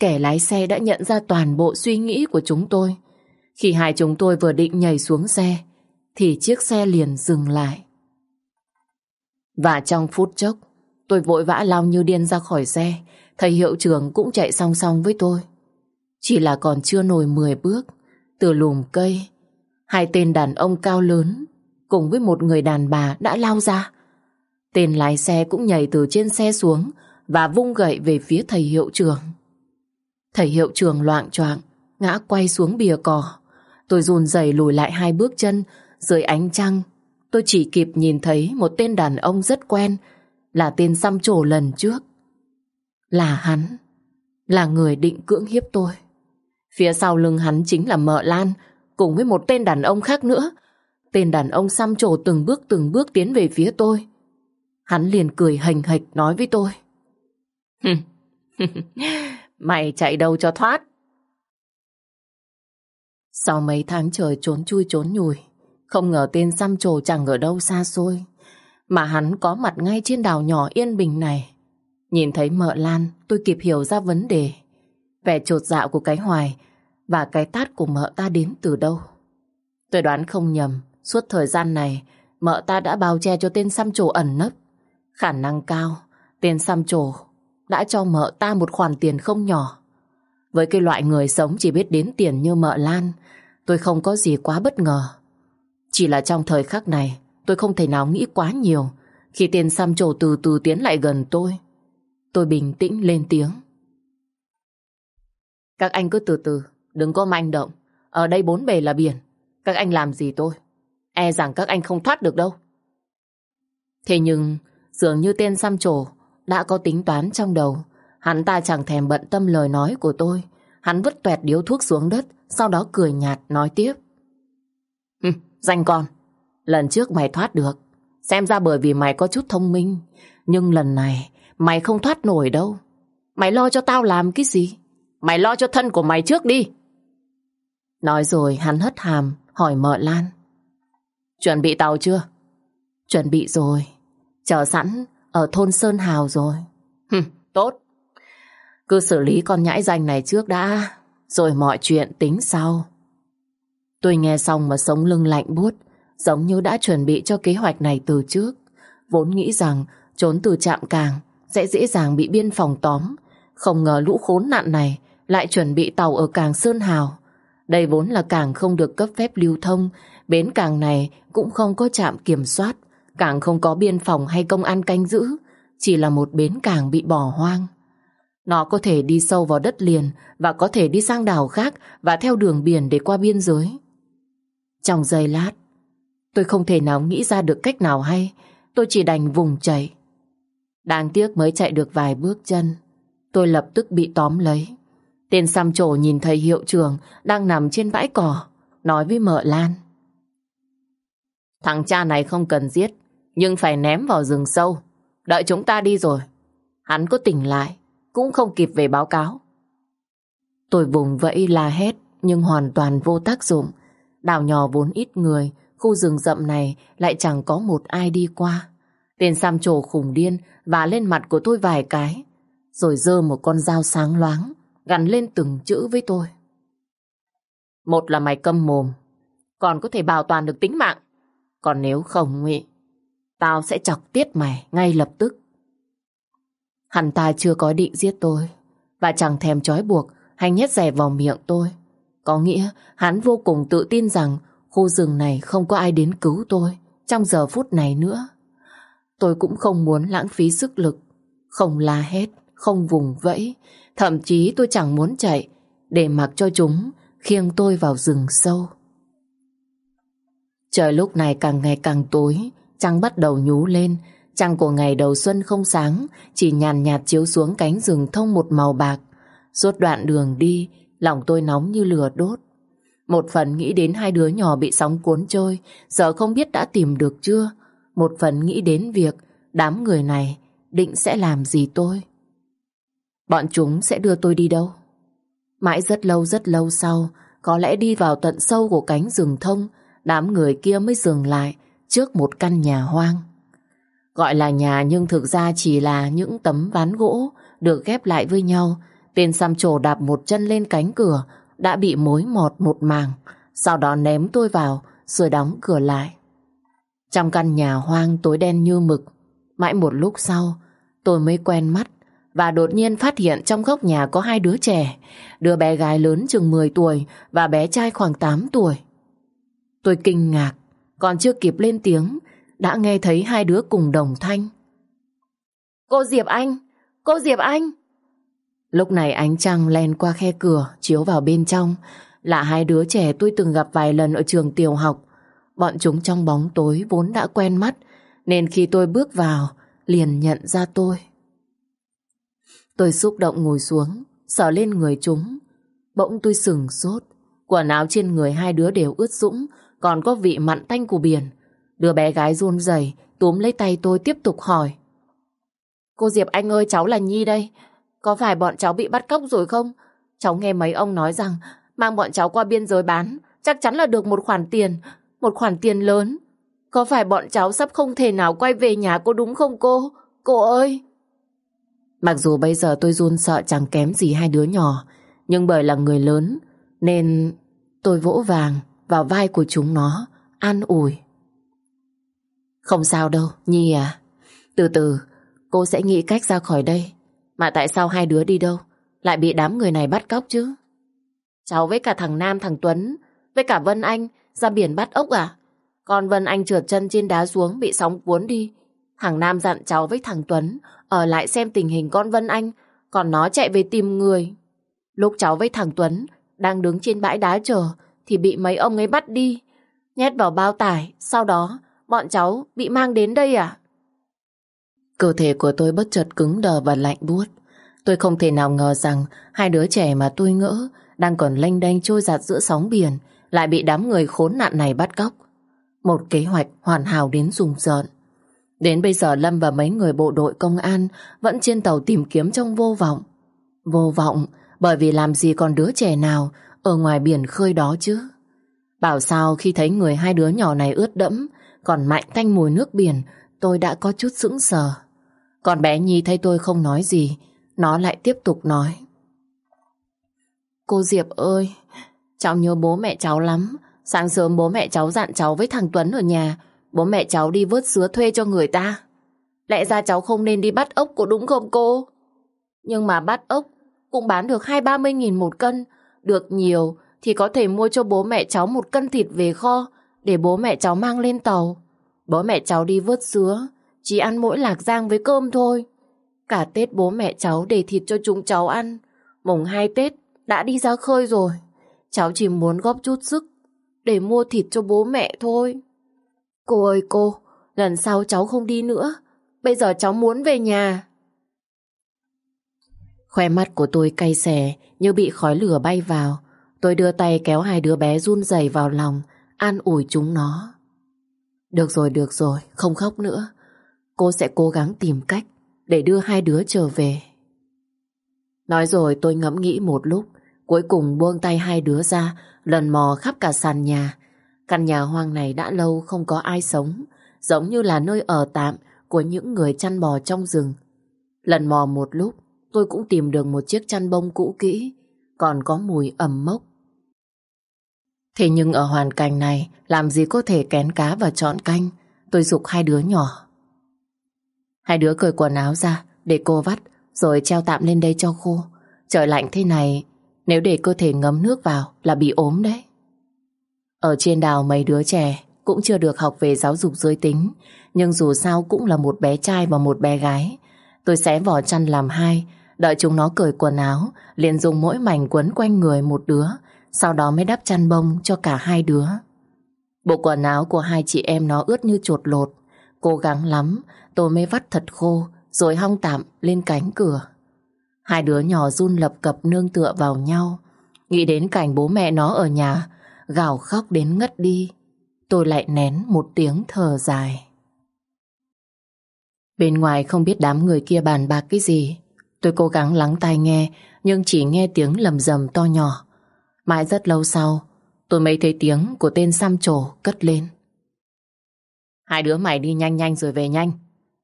kẻ lái xe đã nhận ra toàn bộ suy nghĩ của chúng tôi. Khi hai chúng tôi vừa định nhảy xuống xe, thì chiếc xe liền dừng lại. Và trong phút chốc, tôi vội vã lao như điên ra khỏi xe, thầy hiệu trưởng cũng chạy song song với tôi. Chỉ là còn chưa nổi 10 bước, từ lùm cây, hai tên đàn ông cao lớn cùng với một người đàn bà đã lao ra. Tên lái xe cũng nhảy từ trên xe xuống và vung gậy về phía thầy hiệu trưởng. Thầy hiệu trưởng loạn choạng ngã quay xuống bìa cỏ. Tôi run rẩy lùi lại hai bước chân dưới ánh trăng. Tôi chỉ kịp nhìn thấy một tên đàn ông rất quen là tên xăm trổ lần trước. Là hắn, là người định cưỡng hiếp tôi. Phía sau lưng hắn chính là mợ Lan cùng với một tên đàn ông khác nữa Tên đàn ông xăm trổ từng bước từng bước tiến về phía tôi. Hắn liền cười hành hạch nói với tôi. Mày chạy đâu cho thoát. Sau mấy tháng trời trốn chui trốn nhùi, không ngờ tên xăm trổ chẳng ở đâu xa xôi, mà hắn có mặt ngay trên đảo nhỏ yên bình này. Nhìn thấy mợ Lan, tôi kịp hiểu ra vấn đề. Vẻ trột dạo của cái hoài và cái tát của mợ ta đến từ đâu. Tôi đoán không nhầm, suốt thời gian này, mợ ta đã bao che cho tên xăm trổ ẩn nấp. Khả năng cao, tên xăm trổ đã cho mợ ta một khoản tiền không nhỏ. Với cái loại người sống chỉ biết đến tiền như mợ Lan, tôi không có gì quá bất ngờ. Chỉ là trong thời khắc này, tôi không thể nào nghĩ quá nhiều khi tên xăm trổ từ từ tiến lại gần tôi. Tôi bình tĩnh lên tiếng. Các anh cứ từ từ, đừng có manh động. Ở đây bốn bề là biển. Các anh làm gì tôi? E rằng các anh không thoát được đâu. Thế nhưng, dường như tên xăm trổ đã có tính toán trong đầu. Hắn ta chẳng thèm bận tâm lời nói của tôi. Hắn vứt tuẹt điếu thuốc xuống đất, sau đó cười nhạt nói tiếp. Danh con, lần trước mày thoát được. Xem ra bởi vì mày có chút thông minh. Nhưng lần này, mày không thoát nổi đâu. Mày lo cho tao làm cái gì? Mày lo cho thân của mày trước đi. Nói rồi hắn hất hàm, hỏi mợ Lan. Chuẩn bị tàu chưa? Chuẩn bị rồi. Chờ sẵn ở thôn Sơn Hào rồi. Hừ, tốt. Cứ xử lý con nhãi danh này trước đã, rồi mọi chuyện tính sau. Tôi nghe xong mà sống lưng lạnh buốt, giống như đã chuẩn bị cho kế hoạch này từ trước. Vốn nghĩ rằng trốn từ trạm càng sẽ dễ dàng bị biên phòng tóm. Không ngờ lũ khốn nạn này lại chuẩn bị tàu ở cảng Sơn Hào. Đây vốn là cảng không được cấp phép lưu thông, bến cảng này cũng không có trạm kiểm soát, cảng không có biên phòng hay công an canh giữ, chỉ là một bến cảng bị bỏ hoang. Nó có thể đi sâu vào đất liền và có thể đi sang đảo khác và theo đường biển để qua biên giới. Trong giây lát, tôi không thể nào nghĩ ra được cách nào hay, tôi chỉ đành vùng chạy. Đáng tiếc mới chạy được vài bước chân, tôi lập tức bị tóm lấy. Tên xăm trổ nhìn thấy hiệu trưởng đang nằm trên bãi cỏ, nói với mợ Lan. Thằng cha này không cần giết, nhưng phải ném vào rừng sâu. Đợi chúng ta đi rồi. Hắn có tỉnh lại, cũng không kịp về báo cáo. Tôi vùng vẫy la hét, nhưng hoàn toàn vô tác dụng. Đảo nhỏ vốn ít người, khu rừng rậm này lại chẳng có một ai đi qua. Tên sam trổ khủng điên và lên mặt của tôi vài cái, rồi dơ một con dao sáng loáng, gắn lên từng chữ với tôi. Một là mày câm mồm, còn có thể bảo toàn được tính mạng. Còn nếu không, Ngụy, tao sẽ chọc tiết mày ngay lập tức. Hắn ta chưa có định giết tôi, và chẳng thèm trói buộc hay nhét rẻ vào miệng tôi. Có nghĩa hắn vô cùng tự tin rằng khu rừng này không có ai đến cứu tôi trong giờ phút này nữa. Tôi cũng không muốn lãng phí sức lực, không la hét, không vùng vẫy, Thậm chí tôi chẳng muốn chạy để mặc cho chúng khiêng tôi vào rừng sâu. Trời lúc này càng ngày càng tối, trăng bắt đầu nhú lên, trăng của ngày đầu xuân không sáng, chỉ nhàn nhạt chiếu xuống cánh rừng thông một màu bạc. Suốt đoạn đường đi, lòng tôi nóng như lửa đốt. Một phần nghĩ đến hai đứa nhỏ bị sóng cuốn trôi, giờ không biết đã tìm được chưa. Một phần nghĩ đến việc đám người này định sẽ làm gì tôi. Bọn chúng sẽ đưa tôi đi đâu? Mãi rất lâu rất lâu sau, có lẽ đi vào tận sâu của cánh rừng thông, đám người kia mới dừng lại trước một căn nhà hoang. Gọi là nhà nhưng thực ra chỉ là những tấm ván gỗ được ghép lại với nhau. Tên xăm trổ đạp một chân lên cánh cửa đã bị mối mọt một màng. Sau đó ném tôi vào rồi đóng cửa lại. Trong căn nhà hoang tối đen như mực, mãi một lúc sau tôi mới quen mắt và đột nhiên phát hiện trong góc nhà có hai đứa trẻ, đứa bé gái lớn chừng 10 tuổi và bé trai khoảng 8 tuổi. Tôi kinh ngạc, còn chưa kịp lên tiếng, đã nghe thấy hai đứa cùng đồng thanh. Cô Diệp Anh! Cô Diệp Anh! Lúc này ánh trăng len qua khe cửa, chiếu vào bên trong, là hai đứa trẻ tôi từng gặp vài lần ở trường tiểu học. Bọn chúng trong bóng tối vốn đã quen mắt, nên khi tôi bước vào, liền nhận ra tôi. Tôi xúc động ngồi xuống, sờ lên người chúng. Bỗng tôi sừng sốt. Quần áo trên người hai đứa đều ướt sũng, còn có vị mặn tanh của biển. Đứa bé gái run rẩy túm lấy tay tôi tiếp tục hỏi. Cô Diệp Anh ơi, cháu là Nhi đây. Có phải bọn cháu bị bắt cóc rồi không? Cháu nghe mấy ông nói rằng mang bọn cháu qua biên giới bán, chắc chắn là được một khoản tiền, một khoản tiền lớn. Có phải bọn cháu sắp không thể nào quay về nhà cô đúng không cô? Cô ơi! Mặc dù bây giờ tôi run sợ chẳng kém gì hai đứa nhỏ, nhưng bởi là người lớn, nên tôi vỗ vàng vào vai của chúng nó, an ủi. Không sao đâu, Nhi à. Từ từ, cô sẽ nghĩ cách ra khỏi đây. Mà tại sao hai đứa đi đâu? Lại bị đám người này bắt cóc chứ? Cháu với cả thằng Nam, thằng Tuấn, với cả Vân Anh ra biển bắt ốc à? Còn Vân Anh trượt chân trên đá xuống bị sóng cuốn đi. Thằng Nam dặn cháu với thằng Tuấn ở lại xem tình hình con Vân Anh, còn nó chạy về tìm người. Lúc cháu với thằng Tuấn đang đứng trên bãi đá chờ thì bị mấy ông ấy bắt đi. Nhét vào bao tải, sau đó bọn cháu bị mang đến đây à? Cơ thể của tôi bất chợt cứng đờ và lạnh buốt. Tôi không thể nào ngờ rằng hai đứa trẻ mà tôi ngỡ đang còn lênh đênh trôi giạt giữa sóng biển lại bị đám người khốn nạn này bắt cóc. Một kế hoạch hoàn hảo đến rùng rợn. Đến bây giờ Lâm và mấy người bộ đội công an vẫn trên tàu tìm kiếm trong vô vọng. Vô vọng bởi vì làm gì còn đứa trẻ nào ở ngoài biển khơi đó chứ. Bảo sao khi thấy người hai đứa nhỏ này ướt đẫm còn mạnh tanh mùi nước biển tôi đã có chút sững sờ. Còn bé Nhi thấy tôi không nói gì nó lại tiếp tục nói. Cô Diệp ơi, cháu nhớ bố mẹ cháu lắm. Sáng sớm bố mẹ cháu dặn cháu với thằng Tuấn ở nhà Bố mẹ cháu đi vớt sứa thuê cho người ta. Lẽ ra cháu không nên đi bắt ốc có đúng không cô? Nhưng mà bắt ốc cũng bán được hai ba mươi nghìn một cân. Được nhiều thì có thể mua cho bố mẹ cháu một cân thịt về kho để bố mẹ cháu mang lên tàu. Bố mẹ cháu đi vớt sứa, chỉ ăn mỗi lạc giang với cơm thôi. Cả Tết bố mẹ cháu để thịt cho chúng cháu ăn. Mùng hai Tết đã đi ra khơi rồi. Cháu chỉ muốn góp chút sức để mua thịt cho bố mẹ thôi. Cô ơi cô, lần sau cháu không đi nữa. Bây giờ cháu muốn về nhà. Khoe mắt của tôi cay xè như bị khói lửa bay vào. Tôi đưa tay kéo hai đứa bé run rẩy vào lòng, an ủi chúng nó. Được rồi, được rồi, không khóc nữa. Cô sẽ cố gắng tìm cách để đưa hai đứa trở về. Nói rồi tôi ngẫm nghĩ một lúc, cuối cùng buông tay hai đứa ra, lần mò khắp cả sàn nhà, Căn nhà hoang này đã lâu không có ai sống, giống như là nơi ở tạm của những người chăn bò trong rừng. Lần mò một lúc, tôi cũng tìm được một chiếc chăn bông cũ kỹ, còn có mùi ẩm mốc. Thế nhưng ở hoàn cảnh này, làm gì có thể kén cá và chọn canh, tôi dục hai đứa nhỏ. Hai đứa cởi quần áo ra, để cô vắt, rồi treo tạm lên đây cho khô. Trời lạnh thế này, nếu để cơ thể ngấm nước vào là bị ốm đấy. Ở trên đảo mấy đứa trẻ cũng chưa được học về giáo dục giới tính, nhưng dù sao cũng là một bé trai và một bé gái. Tôi xé vỏ chăn làm hai, đợi chúng nó cởi quần áo, liền dùng mỗi mảnh quấn quanh người một đứa, sau đó mới đắp chăn bông cho cả hai đứa. Bộ quần áo của hai chị em nó ướt như chuột lột, cố gắng lắm, tôi mới vắt thật khô, rồi hong tạm lên cánh cửa. Hai đứa nhỏ run lập cập nương tựa vào nhau, nghĩ đến cảnh bố mẹ nó ở nhà, gào khóc đến ngất đi. Tôi lại nén một tiếng thở dài. Bên ngoài không biết đám người kia bàn bạc cái gì. Tôi cố gắng lắng tai nghe, nhưng chỉ nghe tiếng lầm rầm to nhỏ. Mãi rất lâu sau, tôi mới thấy tiếng của tên xăm trổ cất lên. Hai đứa mày đi nhanh nhanh rồi về nhanh.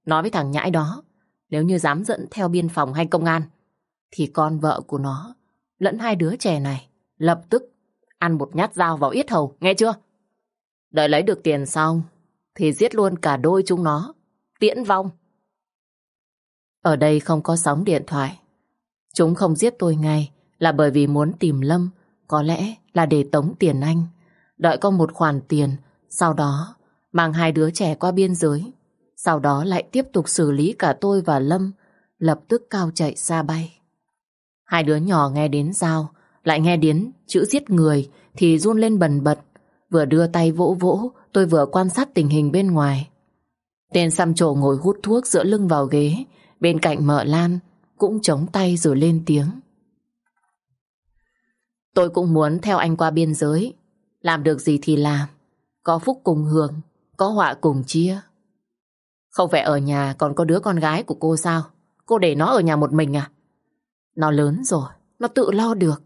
Nói với thằng nhãi đó, nếu như dám dẫn theo biên phòng hay công an, thì con vợ của nó lẫn hai đứa trẻ này lập tức ăn một nhát dao vào yết hầu, nghe chưa? Đợi lấy được tiền xong, thì giết luôn cả đôi chúng nó, tiễn vong. Ở đây không có sóng điện thoại. Chúng không giết tôi ngay là bởi vì muốn tìm Lâm, có lẽ là để tống tiền anh. Đợi có một khoản tiền, sau đó mang hai đứa trẻ qua biên giới. Sau đó lại tiếp tục xử lý cả tôi và Lâm, lập tức cao chạy xa bay. Hai đứa nhỏ nghe đến dao, lại nghe đến chữ giết người thì run lên bần bật. Vừa đưa tay vỗ vỗ, tôi vừa quan sát tình hình bên ngoài. Tên xăm trổ ngồi hút thuốc giữa lưng vào ghế, bên cạnh mợ Lan cũng chống tay rồi lên tiếng. Tôi cũng muốn theo anh qua biên giới, làm được gì thì làm. có phúc cùng hưởng, có họa cùng chia. Không phải ở nhà còn có đứa con gái của cô sao? Cô để nó ở nhà một mình à? Nó lớn rồi, nó tự lo được.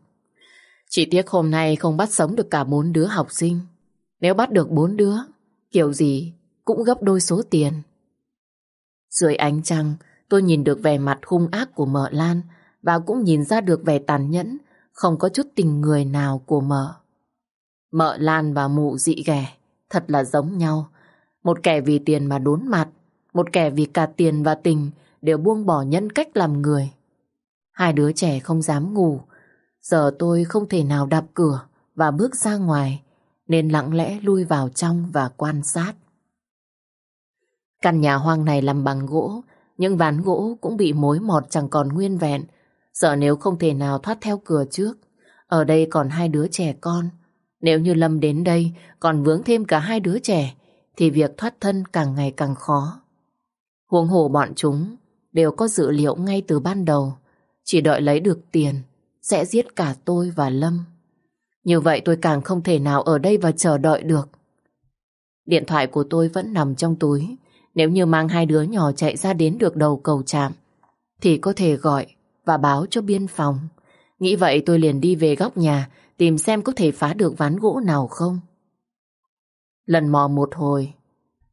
Chỉ tiếc hôm nay không bắt sống được cả bốn đứa học sinh. Nếu bắt được bốn đứa, kiểu gì cũng gấp đôi số tiền. Dưới ánh trăng, tôi nhìn được vẻ mặt hung ác của mợ Lan và cũng nhìn ra được vẻ tàn nhẫn, không có chút tình người nào của mợ. Mợ Lan và mụ dị ghẻ, thật là giống nhau. Một kẻ vì tiền mà đốn mặt, một kẻ vì cả tiền và tình đều buông bỏ nhân cách làm người. Hai đứa trẻ không dám ngủ, giờ tôi không thể nào đạp cửa và bước ra ngoài, nên lặng lẽ lui vào trong và quan sát. Căn nhà hoang này làm bằng gỗ, những ván gỗ cũng bị mối mọt chẳng còn nguyên vẹn. Sợ nếu không thể nào thoát theo cửa trước, ở đây còn hai đứa trẻ con. Nếu như Lâm đến đây còn vướng thêm cả hai đứa trẻ, thì việc thoát thân càng ngày càng khó. Huống hồ bọn chúng đều có dự liệu ngay từ ban đầu, chỉ đợi lấy được tiền, sẽ giết cả tôi và Lâm. Như vậy tôi càng không thể nào ở đây và chờ đợi được. Điện thoại của tôi vẫn nằm trong túi, nếu như mang hai đứa nhỏ chạy ra đến được đầu cầu trạm, thì có thể gọi và báo cho biên phòng. Nghĩ vậy tôi liền đi về góc nhà tìm xem có thể phá được ván gỗ nào không. Lần mò một hồi,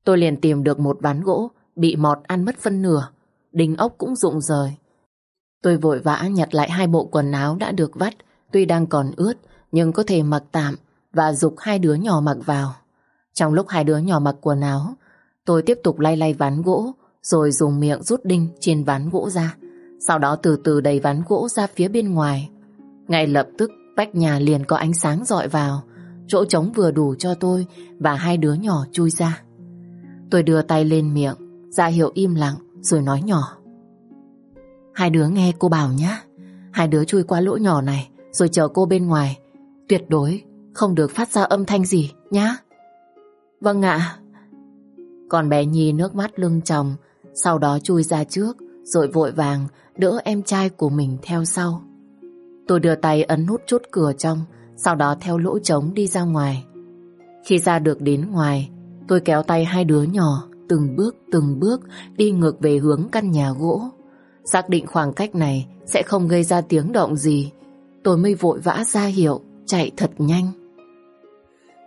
tôi liền tìm được một ván gỗ bị mọt ăn mất phân nửa, đinh ốc cũng rụng rời. Tôi vội vã nhặt lại hai bộ quần áo đã được vắt, tuy đang còn ướt nhưng có thể mặc tạm và dục hai đứa nhỏ mặc vào. Trong lúc hai đứa nhỏ mặc quần áo, Tôi tiếp tục lay lay ván gỗ, rồi dùng miệng rút đinh trên ván gỗ ra. Sau đó từ từ đẩy ván gỗ ra phía bên ngoài. Ngay lập tức, vách nhà liền có ánh sáng dọi vào. Chỗ trống vừa đủ cho tôi và hai đứa nhỏ chui ra. Tôi đưa tay lên miệng, ra hiệu im lặng, rồi nói nhỏ. Hai đứa nghe cô bảo nhá. Hai đứa chui qua lỗ nhỏ này, rồi chờ cô bên ngoài. Tuyệt đối không được phát ra âm thanh gì nhá. Vâng ạ, còn bé Nhi nước mắt lưng chồng, sau đó chui ra trước, rồi vội vàng đỡ em trai của mình theo sau. Tôi đưa tay ấn nút chốt cửa trong, sau đó theo lỗ trống đi ra ngoài. Khi ra được đến ngoài, tôi kéo tay hai đứa nhỏ, từng bước từng bước đi ngược về hướng căn nhà gỗ. Xác định khoảng cách này sẽ không gây ra tiếng động gì, tôi mới vội vã ra hiệu, chạy thật nhanh.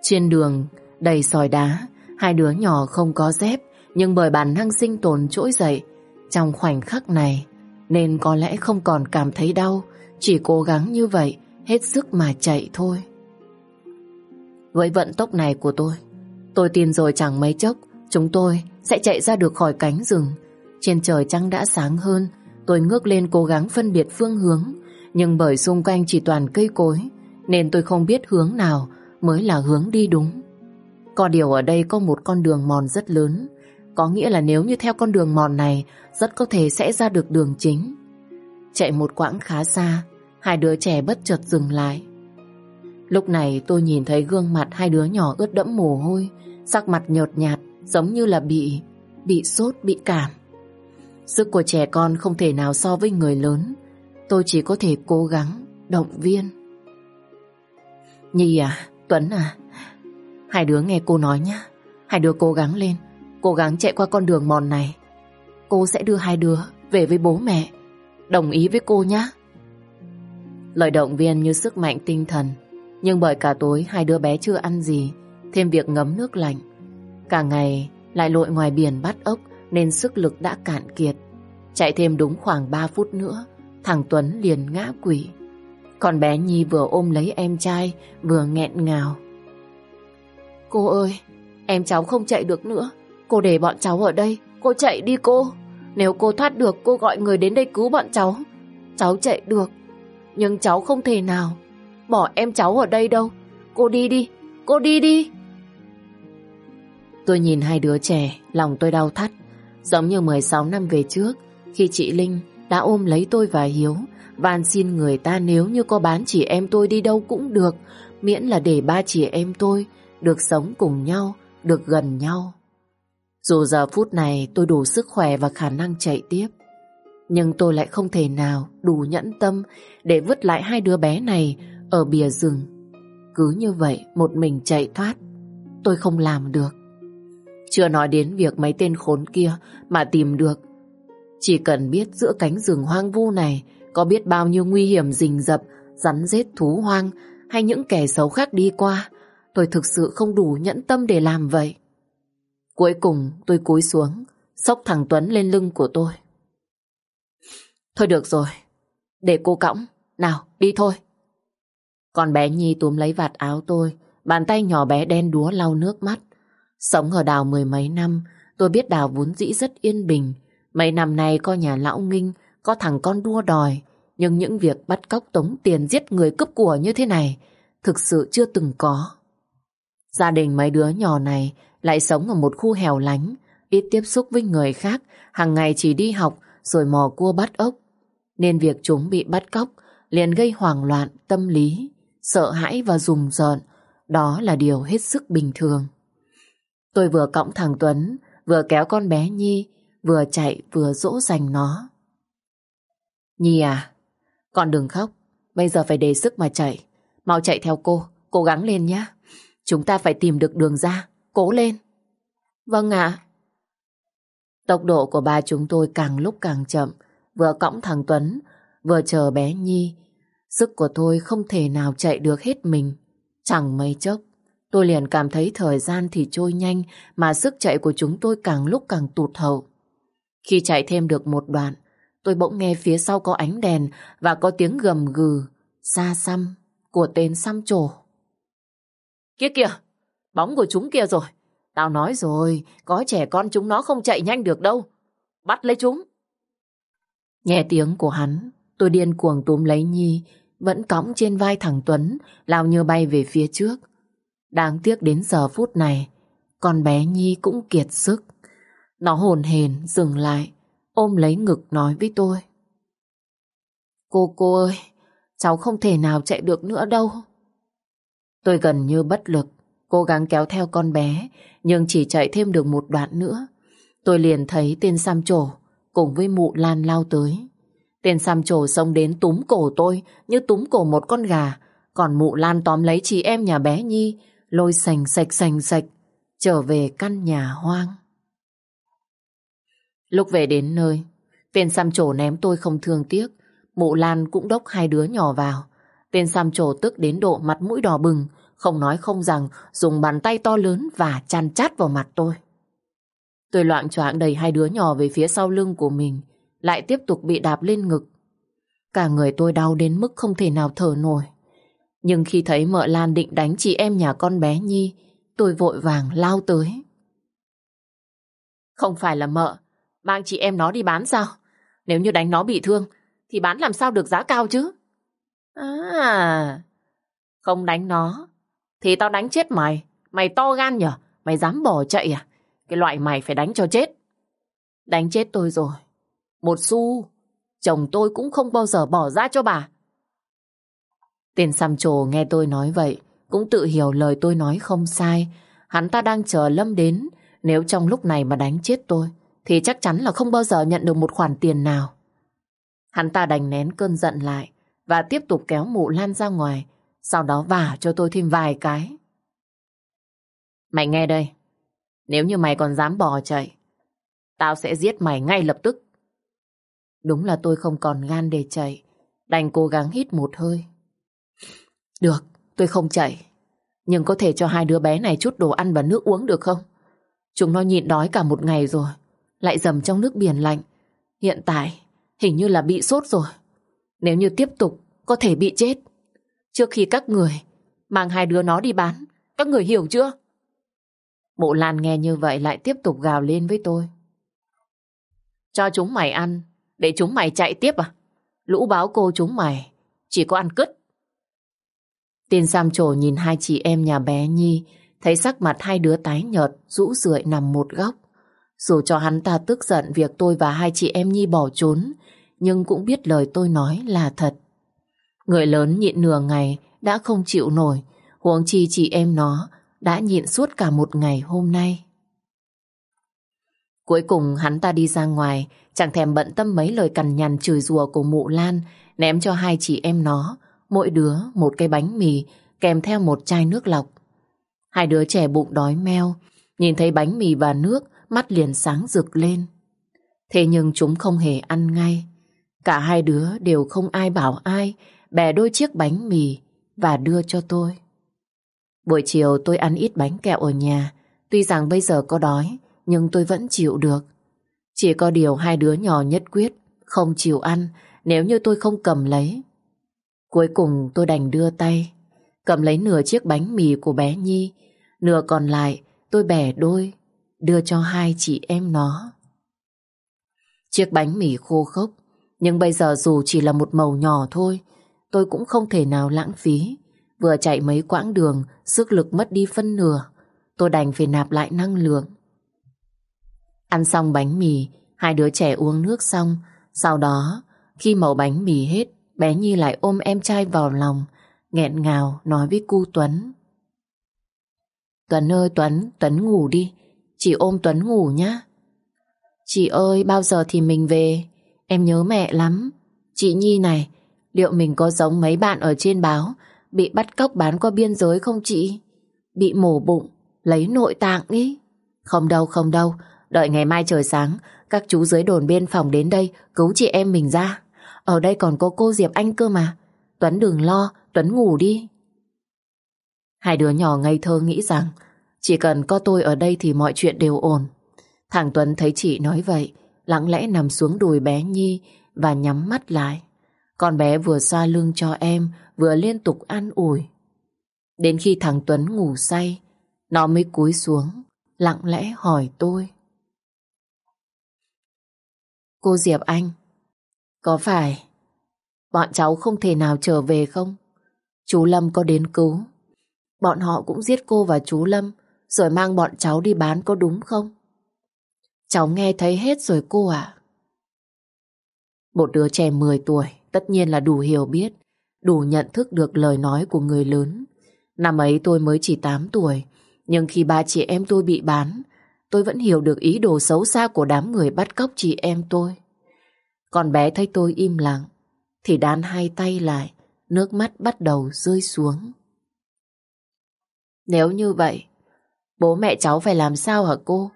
Trên đường, đầy sỏi đá, Hai đứa nhỏ không có dép, nhưng bởi bản năng sinh tồn trỗi dậy, trong khoảnh khắc này, nên có lẽ không còn cảm thấy đau, chỉ cố gắng như vậy, hết sức mà chạy thôi. Với vận tốc này của tôi, tôi tin rồi chẳng mấy chốc, chúng tôi sẽ chạy ra được khỏi cánh rừng. Trên trời trăng đã sáng hơn, tôi ngước lên cố gắng phân biệt phương hướng, nhưng bởi xung quanh chỉ toàn cây cối, nên tôi không biết hướng nào mới là hướng đi đúng. Có điều ở đây có một con đường mòn rất lớn, có nghĩa là nếu như theo con đường mòn này, rất có thể sẽ ra được đường chính. Chạy một quãng khá xa, hai đứa trẻ bất chợt dừng lại. Lúc này tôi nhìn thấy gương mặt hai đứa nhỏ ướt đẫm mồ hôi, sắc mặt nhợt nhạt, giống như là bị, bị sốt, bị cảm. Sức của trẻ con không thể nào so với người lớn, tôi chỉ có thể cố gắng, động viên. Nhi à, Tuấn à, Hai đứa nghe cô nói nhé. Hai đứa cố gắng lên. Cố gắng chạy qua con đường mòn này. Cô sẽ đưa hai đứa về với bố mẹ. Đồng ý với cô nhé. Lời động viên như sức mạnh tinh thần. Nhưng bởi cả tối hai đứa bé chưa ăn gì. Thêm việc ngấm nước lạnh. Cả ngày lại lội ngoài biển bắt ốc nên sức lực đã cạn kiệt. Chạy thêm đúng khoảng 3 phút nữa, thằng Tuấn liền ngã quỷ. Còn bé Nhi vừa ôm lấy em trai, vừa nghẹn ngào. Cô ơi, em cháu không chạy được nữa. Cô để bọn cháu ở đây, cô chạy đi cô. Nếu cô thoát được, cô gọi người đến đây cứu bọn cháu. Cháu chạy được, nhưng cháu không thể nào bỏ em cháu ở đây đâu. Cô đi đi, cô đi đi. Tôi nhìn hai đứa trẻ, lòng tôi đau thắt. Giống như 16 năm về trước, khi chị Linh đã ôm lấy tôi và Hiếu, van xin người ta nếu như có bán chị em tôi đi đâu cũng được, miễn là để ba chị em tôi được sống cùng nhau, được gần nhau. Dù giờ phút này tôi đủ sức khỏe và khả năng chạy tiếp, nhưng tôi lại không thể nào đủ nhẫn tâm để vứt lại hai đứa bé này ở bìa rừng. Cứ như vậy một mình chạy thoát. tôi không làm được. Chưa nói đến việc mấy tên khốn kia mà tìm được. Chỉ cần biết giữa cánh rừng hoang vu này có biết bao nhiêu nguy hiểm rình rập, rắn rết thú hoang hay những kẻ xấu khác đi qua, tôi thực sự không đủ nhẫn tâm để làm vậy. Cuối cùng tôi cúi xuống, xốc thằng Tuấn lên lưng của tôi. Thôi được rồi, để cô cõng, nào đi thôi. Con bé Nhi túm lấy vạt áo tôi, bàn tay nhỏ bé đen đúa lau nước mắt. Sống ở đảo mười mấy năm, tôi biết đảo vốn dĩ rất yên bình. Mấy năm nay có nhà lão nghinh, có thằng con đua đòi. Nhưng những việc bắt cóc tống tiền giết người cướp của như thế này thực sự chưa từng có. Gia đình mấy đứa nhỏ này lại sống ở một khu hẻo lánh, ít tiếp xúc với người khác, hàng ngày chỉ đi học rồi mò cua bắt ốc. Nên việc chúng bị bắt cóc liền gây hoảng loạn tâm lý, sợ hãi và rùng rợn. Đó là điều hết sức bình thường. Tôi vừa cõng thằng Tuấn, vừa kéo con bé Nhi, vừa chạy vừa dỗ dành nó. Nhi à, con đừng khóc, bây giờ phải đề sức mà chạy. Mau chạy theo cô, cố gắng lên nhé. Chúng ta phải tìm được đường ra, cố lên. Vâng ạ. Tốc độ của ba chúng tôi càng lúc càng chậm, vừa cõng thằng Tuấn, vừa chờ bé Nhi. Sức của tôi không thể nào chạy được hết mình. Chẳng mấy chốc, tôi liền cảm thấy thời gian thì trôi nhanh mà sức chạy của chúng tôi càng lúc càng tụt hậu. Khi chạy thêm được một đoạn, tôi bỗng nghe phía sau có ánh đèn và có tiếng gầm gừ, xa xăm của tên xăm trổ. Kia kìa, bóng của chúng kia rồi. Tao nói rồi, có trẻ con chúng nó không chạy nhanh được đâu. Bắt lấy chúng. Nghe tiếng của hắn, tôi điên cuồng túm lấy Nhi, vẫn cõng trên vai thằng Tuấn, lao như bay về phía trước. Đáng tiếc đến giờ phút này, con bé Nhi cũng kiệt sức. Nó hồn hền dừng lại, ôm lấy ngực nói với tôi. Cô cô ơi, cháu không thể nào chạy được nữa đâu. Tôi gần như bất lực, cố gắng kéo theo con bé, nhưng chỉ chạy thêm được một đoạn nữa. Tôi liền thấy tên xăm trổ cùng với mụ Lan lao tới. Tên xăm trổ xông đến túm cổ tôi như túm cổ một con gà, còn mụ Lan tóm lấy chị em nhà bé Nhi, lôi sành sạch sành sạch, trở về căn nhà hoang. Lúc về đến nơi, tên xăm trổ ném tôi không thương tiếc, mụ Lan cũng đốc hai đứa nhỏ vào. Tên xăm trổ tức đến độ mặt mũi đỏ bừng, không nói không rằng dùng bàn tay to lớn và chăn chát vào mặt tôi. Tôi loạn choạng đẩy hai đứa nhỏ về phía sau lưng của mình, lại tiếp tục bị đạp lên ngực. Cả người tôi đau đến mức không thể nào thở nổi. Nhưng khi thấy mợ Lan định đánh chị em nhà con bé Nhi, tôi vội vàng lao tới. Không phải là mợ, mang chị em nó đi bán sao? Nếu như đánh nó bị thương, thì bán làm sao được giá cao chứ? À, không đánh nó, thì tao đánh chết mày. Mày to gan nhở? Mày dám bỏ chạy à? Cái loại mày phải đánh cho chết. Đánh chết tôi rồi. Một xu, chồng tôi cũng không bao giờ bỏ ra cho bà. Tên xăm trồ nghe tôi nói vậy, cũng tự hiểu lời tôi nói không sai. Hắn ta đang chờ Lâm đến, nếu trong lúc này mà đánh chết tôi, thì chắc chắn là không bao giờ nhận được một khoản tiền nào. Hắn ta đành nén cơn giận lại và tiếp tục kéo mụ Lan ra ngoài, sau đó vả cho tôi thêm vài cái. Mày nghe đây, nếu như mày còn dám bỏ chạy, tao sẽ giết mày ngay lập tức. Đúng là tôi không còn gan để chạy, đành cố gắng hít một hơi. Được, tôi không chạy, nhưng có thể cho hai đứa bé này chút đồ ăn và nước uống được không? Chúng nó nhịn đói cả một ngày rồi, lại dầm trong nước biển lạnh. Hiện tại, hình như là bị sốt rồi. Nếu như tiếp tục, có thể bị chết. Trước khi các người mang hai đứa nó đi bán, các người hiểu chưa? Mụ Lan nghe như vậy lại tiếp tục gào lên với tôi. Cho chúng mày ăn, để chúng mày chạy tiếp à? Lũ báo cô chúng mày, chỉ có ăn cứt. Tiên Sam trổ nhìn hai chị em nhà bé Nhi, thấy sắc mặt hai đứa tái nhợt, rũ rượi nằm một góc. Dù cho hắn ta tức giận việc tôi và hai chị em Nhi bỏ trốn, nhưng cũng biết lời tôi nói là thật. Người lớn nhịn nửa ngày đã không chịu nổi, huống chi chị em nó đã nhịn suốt cả một ngày hôm nay. Cuối cùng hắn ta đi ra ngoài, chẳng thèm bận tâm mấy lời cằn nhằn chửi rủa của mụ Lan, ném cho hai chị em nó, mỗi đứa một cái bánh mì kèm theo một chai nước lọc. Hai đứa trẻ bụng đói meo, nhìn thấy bánh mì và nước, mắt liền sáng rực lên. Thế nhưng chúng không hề ăn ngay. Cả hai đứa đều không ai bảo ai bè đôi chiếc bánh mì và đưa cho tôi. Buổi chiều tôi ăn ít bánh kẹo ở nhà. Tuy rằng bây giờ có đói, nhưng tôi vẫn chịu được. Chỉ có điều hai đứa nhỏ nhất quyết, không chịu ăn nếu như tôi không cầm lấy. Cuối cùng tôi đành đưa tay, cầm lấy nửa chiếc bánh mì của bé Nhi, nửa còn lại tôi bẻ đôi, đưa cho hai chị em nó. Chiếc bánh mì khô khốc, nhưng bây giờ dù chỉ là một màu nhỏ thôi, tôi cũng không thể nào lãng phí. Vừa chạy mấy quãng đường, sức lực mất đi phân nửa, tôi đành phải nạp lại năng lượng. Ăn xong bánh mì, hai đứa trẻ uống nước xong, sau đó, khi màu bánh mì hết, bé Nhi lại ôm em trai vào lòng, nghẹn ngào nói với cu Tuấn. Tuấn ơi Tuấn, Tuấn ngủ đi, chị ôm Tuấn ngủ nhá. Chị ơi, bao giờ thì mình về? Em nhớ mẹ lắm. Chị Nhi này, liệu mình có giống mấy bạn ở trên báo bị bắt cóc bán qua biên giới không chị? Bị mổ bụng, lấy nội tạng ý. Không đâu, không đâu. Đợi ngày mai trời sáng, các chú dưới đồn biên phòng đến đây cứu chị em mình ra. Ở đây còn có cô Diệp Anh cơ mà. Tuấn đừng lo, Tuấn ngủ đi. Hai đứa nhỏ ngây thơ nghĩ rằng chỉ cần có tôi ở đây thì mọi chuyện đều ổn. Thằng Tuấn thấy chị nói vậy, lặng lẽ nằm xuống đùi bé Nhi và nhắm mắt lại. Con bé vừa xoa lưng cho em, vừa liên tục ăn ủi. Đến khi thằng Tuấn ngủ say, nó mới cúi xuống, lặng lẽ hỏi tôi. Cô Diệp Anh, có phải bọn cháu không thể nào trở về không? Chú Lâm có đến cứu. Bọn họ cũng giết cô và chú Lâm, rồi mang bọn cháu đi bán có đúng không? Cháu nghe thấy hết rồi cô ạ. Một đứa trẻ 10 tuổi tất nhiên là đủ hiểu biết, đủ nhận thức được lời nói của người lớn. Năm ấy tôi mới chỉ 8 tuổi, nhưng khi ba chị em tôi bị bán, tôi vẫn hiểu được ý đồ xấu xa của đám người bắt cóc chị em tôi. còn bé thấy tôi im lặng, thì đan hai tay lại, nước mắt bắt đầu rơi xuống. Nếu như vậy, bố mẹ cháu phải làm sao hả cô?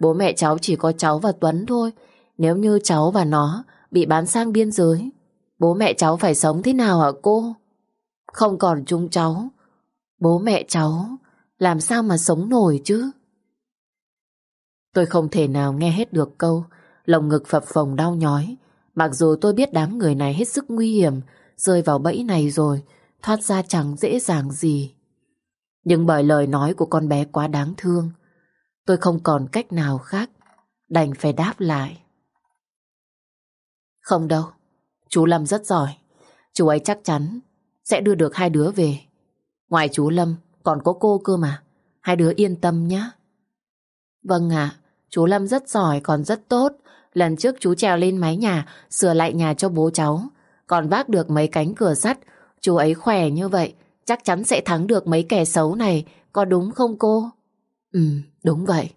Bố mẹ cháu chỉ có cháu và Tuấn thôi. Nếu như cháu và nó bị bán sang biên giới, bố mẹ cháu phải sống thế nào hả cô? Không còn chúng cháu, bố mẹ cháu làm sao mà sống nổi chứ? Tôi không thể nào nghe hết được câu, lồng ngực phập phồng đau nhói. Mặc dù tôi biết đám người này hết sức nguy hiểm, rơi vào bẫy này rồi, thoát ra chẳng dễ dàng gì. Nhưng bởi lời nói của con bé quá đáng thương, tôi không còn cách nào khác, đành phải đáp lại. Không đâu, chú Lâm rất giỏi, chú ấy chắc chắn sẽ đưa được hai đứa về. Ngoài chú Lâm, còn có cô cơ mà, hai đứa yên tâm nhé. Vâng ạ, chú Lâm rất giỏi còn rất tốt, lần trước chú trèo lên mái nhà, sửa lại nhà cho bố cháu, còn vác được mấy cánh cửa sắt, chú ấy khỏe như vậy, chắc chắn sẽ thắng được mấy kẻ xấu này, có đúng không cô? Ừ, đúng vậy.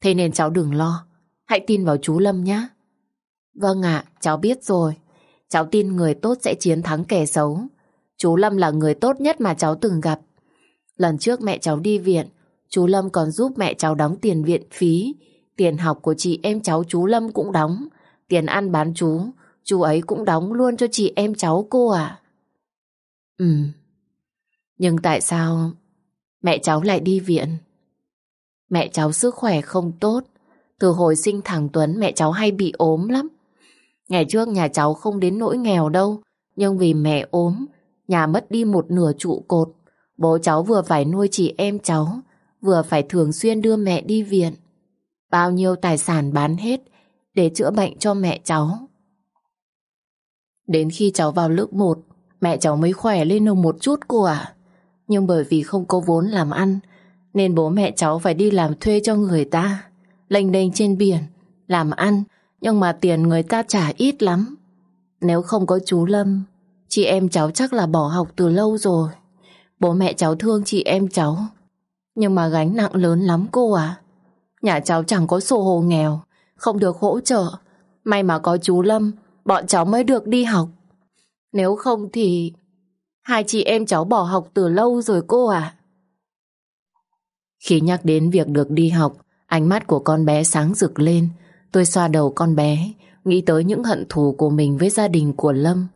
Thế nên cháu đừng lo, hãy tin vào chú Lâm nhé. Vâng ạ, cháu biết rồi. Cháu tin người tốt sẽ chiến thắng kẻ xấu. Chú Lâm là người tốt nhất mà cháu từng gặp. Lần trước mẹ cháu đi viện, chú Lâm còn giúp mẹ cháu đóng tiền viện phí. Tiền học của chị em cháu chú Lâm cũng đóng. Tiền ăn bán chú, chú ấy cũng đóng luôn cho chị em cháu cô à. Ừ, nhưng tại sao mẹ cháu lại đi viện? Mẹ cháu sức khỏe không tốt. Từ hồi sinh thằng Tuấn mẹ cháu hay bị ốm lắm. Ngày trước nhà cháu không đến nỗi nghèo đâu. Nhưng vì mẹ ốm, nhà mất đi một nửa trụ cột. Bố cháu vừa phải nuôi chị em cháu, vừa phải thường xuyên đưa mẹ đi viện. Bao nhiêu tài sản bán hết để chữa bệnh cho mẹ cháu. Đến khi cháu vào lớp 1, mẹ cháu mới khỏe lên được một chút cô ạ. Nhưng bởi vì không có vốn làm ăn Nên bố mẹ cháu phải đi làm thuê cho người ta Lênh đênh trên biển Làm ăn nhưng mà tiền người ta trả ít lắm. Nếu không có chú Lâm Chị em cháu chắc là bỏ học từ lâu rồi. Bố mẹ cháu thương chị em cháu. Nhưng mà gánh nặng lớn lắm cô à Nhà cháu chẳng có sổ hồ nghèo Không được hỗ trợ. May mà có chú Lâm Bọn cháu mới được đi học. Nếu không thì Hai chị em cháu bỏ học từ lâu rồi cô à? Khi nhắc đến việc được đi học, ánh mắt của con bé sáng rực lên. Tôi xoa đầu con bé, nghĩ tới những hận thù của mình với gia đình của Lâm.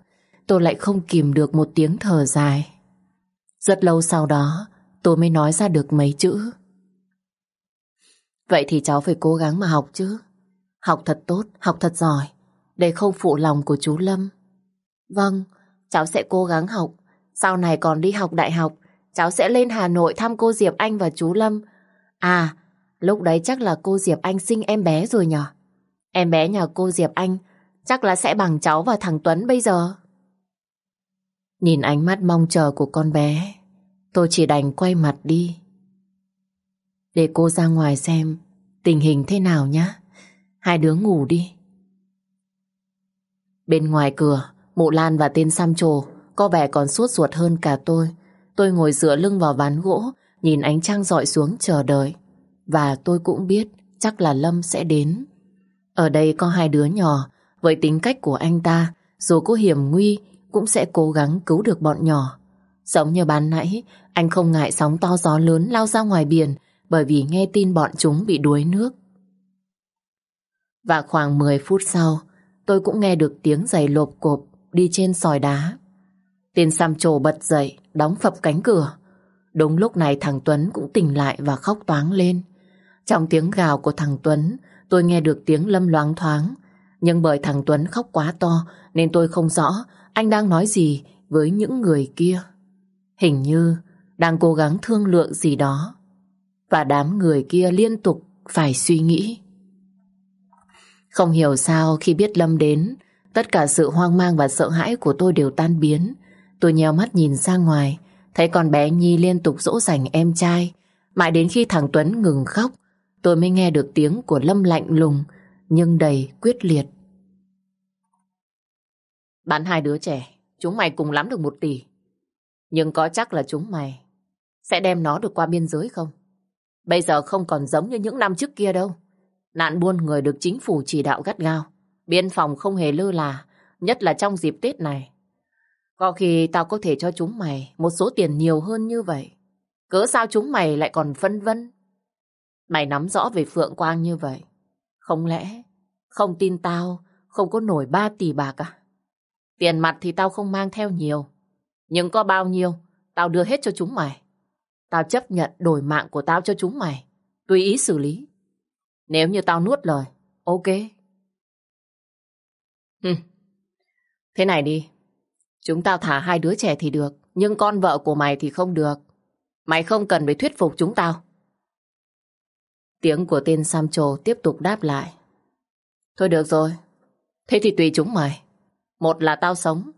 Tôi lại không kìm được một tiếng thở dài. Rất lâu sau đó, tôi mới nói ra được mấy chữ. Vậy thì cháu phải cố gắng mà học chứ. Học thật tốt, học thật giỏi, để không phụ lòng của chú Lâm. Vâng, cháu sẽ cố gắng học. Sau này còn đi học đại học, cháu sẽ lên Hà Nội thăm cô Diệp Anh và chú Lâm. À, lúc đấy chắc là cô Diệp Anh sinh em bé rồi nhở? Em bé nhà cô Diệp Anh chắc là sẽ bằng cháu và thằng Tuấn bây giờ. Nhìn ánh mắt mong chờ của con bé, tôi chỉ đành quay mặt đi. Để cô ra ngoài xem tình hình thế nào nhá. Hai đứa ngủ đi. Bên ngoài cửa, mụ Lan và tên Sam Trồ có vẻ còn suốt ruột hơn cả tôi. Tôi ngồi dựa lưng vào ván gỗ, nhìn ánh trăng dọi xuống chờ đợi. Và tôi cũng biết chắc là Lâm sẽ đến. Ở đây có hai đứa nhỏ, với tính cách của anh ta, dù có hiểm nguy, cũng sẽ cố gắng cứu được bọn nhỏ. Giống như ban nãy, anh không ngại sóng to gió lớn lao ra ngoài biển bởi vì nghe tin bọn chúng bị đuối nước. Và khoảng 10 phút sau, tôi cũng nghe được tiếng giày lộp cộp đi trên sỏi đá. Tên Sam trồ bật dậy, đóng phập cánh cửa. Đúng lúc này thằng Tuấn cũng tỉnh lại và khóc toáng lên. Trong tiếng gào của thằng Tuấn, tôi nghe được tiếng lâm loáng thoáng. Nhưng bởi thằng Tuấn khóc quá to nên tôi không rõ anh đang nói gì với những người kia. Hình như đang cố gắng thương lượng gì đó. Và đám người kia liên tục phải suy nghĩ. Không hiểu sao khi biết Lâm đến, tất cả sự hoang mang và sợ hãi của tôi đều tan biến. Tôi nheo mắt nhìn ra ngoài, thấy con bé Nhi liên tục dỗ dành em trai. Mãi đến khi thằng Tuấn ngừng khóc, tôi mới nghe được tiếng của Lâm lạnh lùng, nhưng đầy quyết liệt. Bán hai đứa trẻ, chúng mày cùng lắm được một tỷ. Nhưng có chắc là chúng mày sẽ đem nó được qua biên giới không? Bây giờ không còn giống như những năm trước kia đâu. Nạn buôn người được chính phủ chỉ đạo gắt gao. Biên phòng không hề lơ là, nhất là trong dịp Tết này. Có khi tao có thể cho chúng mày một số tiền nhiều hơn như vậy. Cớ sao chúng mày lại còn phân vân? Mày nắm rõ về Phượng Quang như vậy. Không lẽ không tin tao không có nổi ba tỷ bạc à? Tiền mặt thì tao không mang theo nhiều. Nhưng có bao nhiêu, tao đưa hết cho chúng mày. Tao chấp nhận đổi mạng của tao cho chúng mày. Tùy ý xử lý. Nếu như tao nuốt lời, ok. Hừm. Thế này đi. Chúng tao thả hai đứa trẻ thì được, nhưng con vợ của mày thì không được. Mày không cần phải thuyết phục chúng tao. Tiếng của tên Samcho tiếp tục đáp lại. Thôi được rồi. Thế thì tùy chúng mày. Một là tao sống,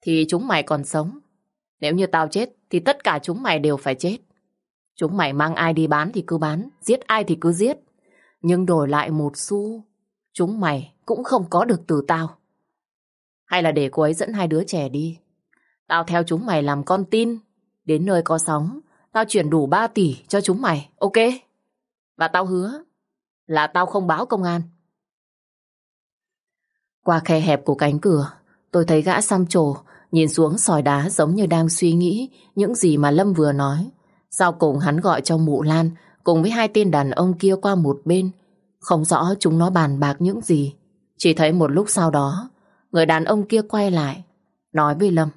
thì chúng mày còn sống. Nếu như tao chết, thì tất cả chúng mày đều phải chết. Chúng mày mang ai đi bán thì cứ bán, giết ai thì cứ giết. Nhưng đổi lại một xu, chúng mày cũng không có được từ tao. Hay là để cô ấy dẫn hai đứa trẻ đi. Tao theo chúng mày làm con tin. Đến nơi có sóng, tao chuyển đủ 3 tỷ cho chúng mày, ok? Và tao hứa là tao không báo công an. Qua khe hẹp của cánh cửa, tôi thấy gã xăm trổ nhìn xuống sỏi đá giống như đang suy nghĩ những gì mà Lâm vừa nói. Sau cùng hắn gọi cho mụ Lan cùng với hai tên đàn ông kia qua một bên. Không rõ chúng nó bàn bạc những gì. Chỉ thấy một lúc sau đó, người đàn ông kia quay lại, nói với Lâm.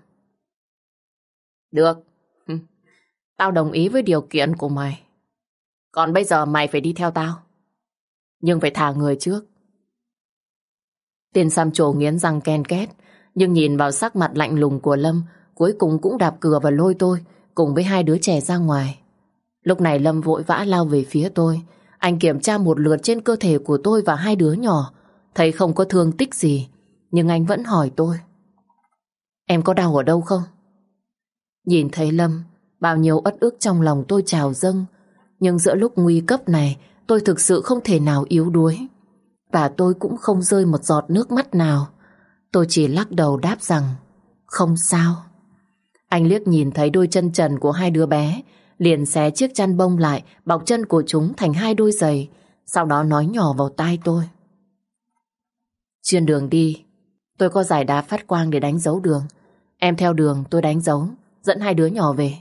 Được, tao đồng ý với điều kiện của mày. Còn bây giờ mày phải đi theo tao. Nhưng phải thả người trước. tiên Sam trổ nghiến răng ken két, nhưng nhìn vào sắc mặt lạnh lùng của Lâm, cuối cùng cũng đạp cửa và lôi tôi, cùng với hai đứa trẻ ra ngoài. Lúc này Lâm vội vã lao về phía tôi. Anh kiểm tra một lượt trên cơ thể của tôi và hai đứa nhỏ, thấy không có thương tích gì, nhưng anh vẫn hỏi tôi. Em có đau ở đâu không? Nhìn thấy Lâm, bao nhiêu ất ức trong lòng tôi trào dâng, nhưng giữa lúc nguy cấp này, tôi thực sự không thể nào yếu đuối. Và tôi cũng không rơi một giọt nước mắt nào. Tôi chỉ lắc đầu đáp rằng không sao. Anh liếc nhìn thấy đôi chân trần của hai đứa bé, liền xé chiếc chăn bông lại, bọc chân của chúng thành hai đôi giày, sau đó nói nhỏ vào tai tôi. Trên đường đi, tôi có giải đá phát quang để đánh dấu đường. Em theo đường tôi đánh dấu, dẫn hai đứa nhỏ về.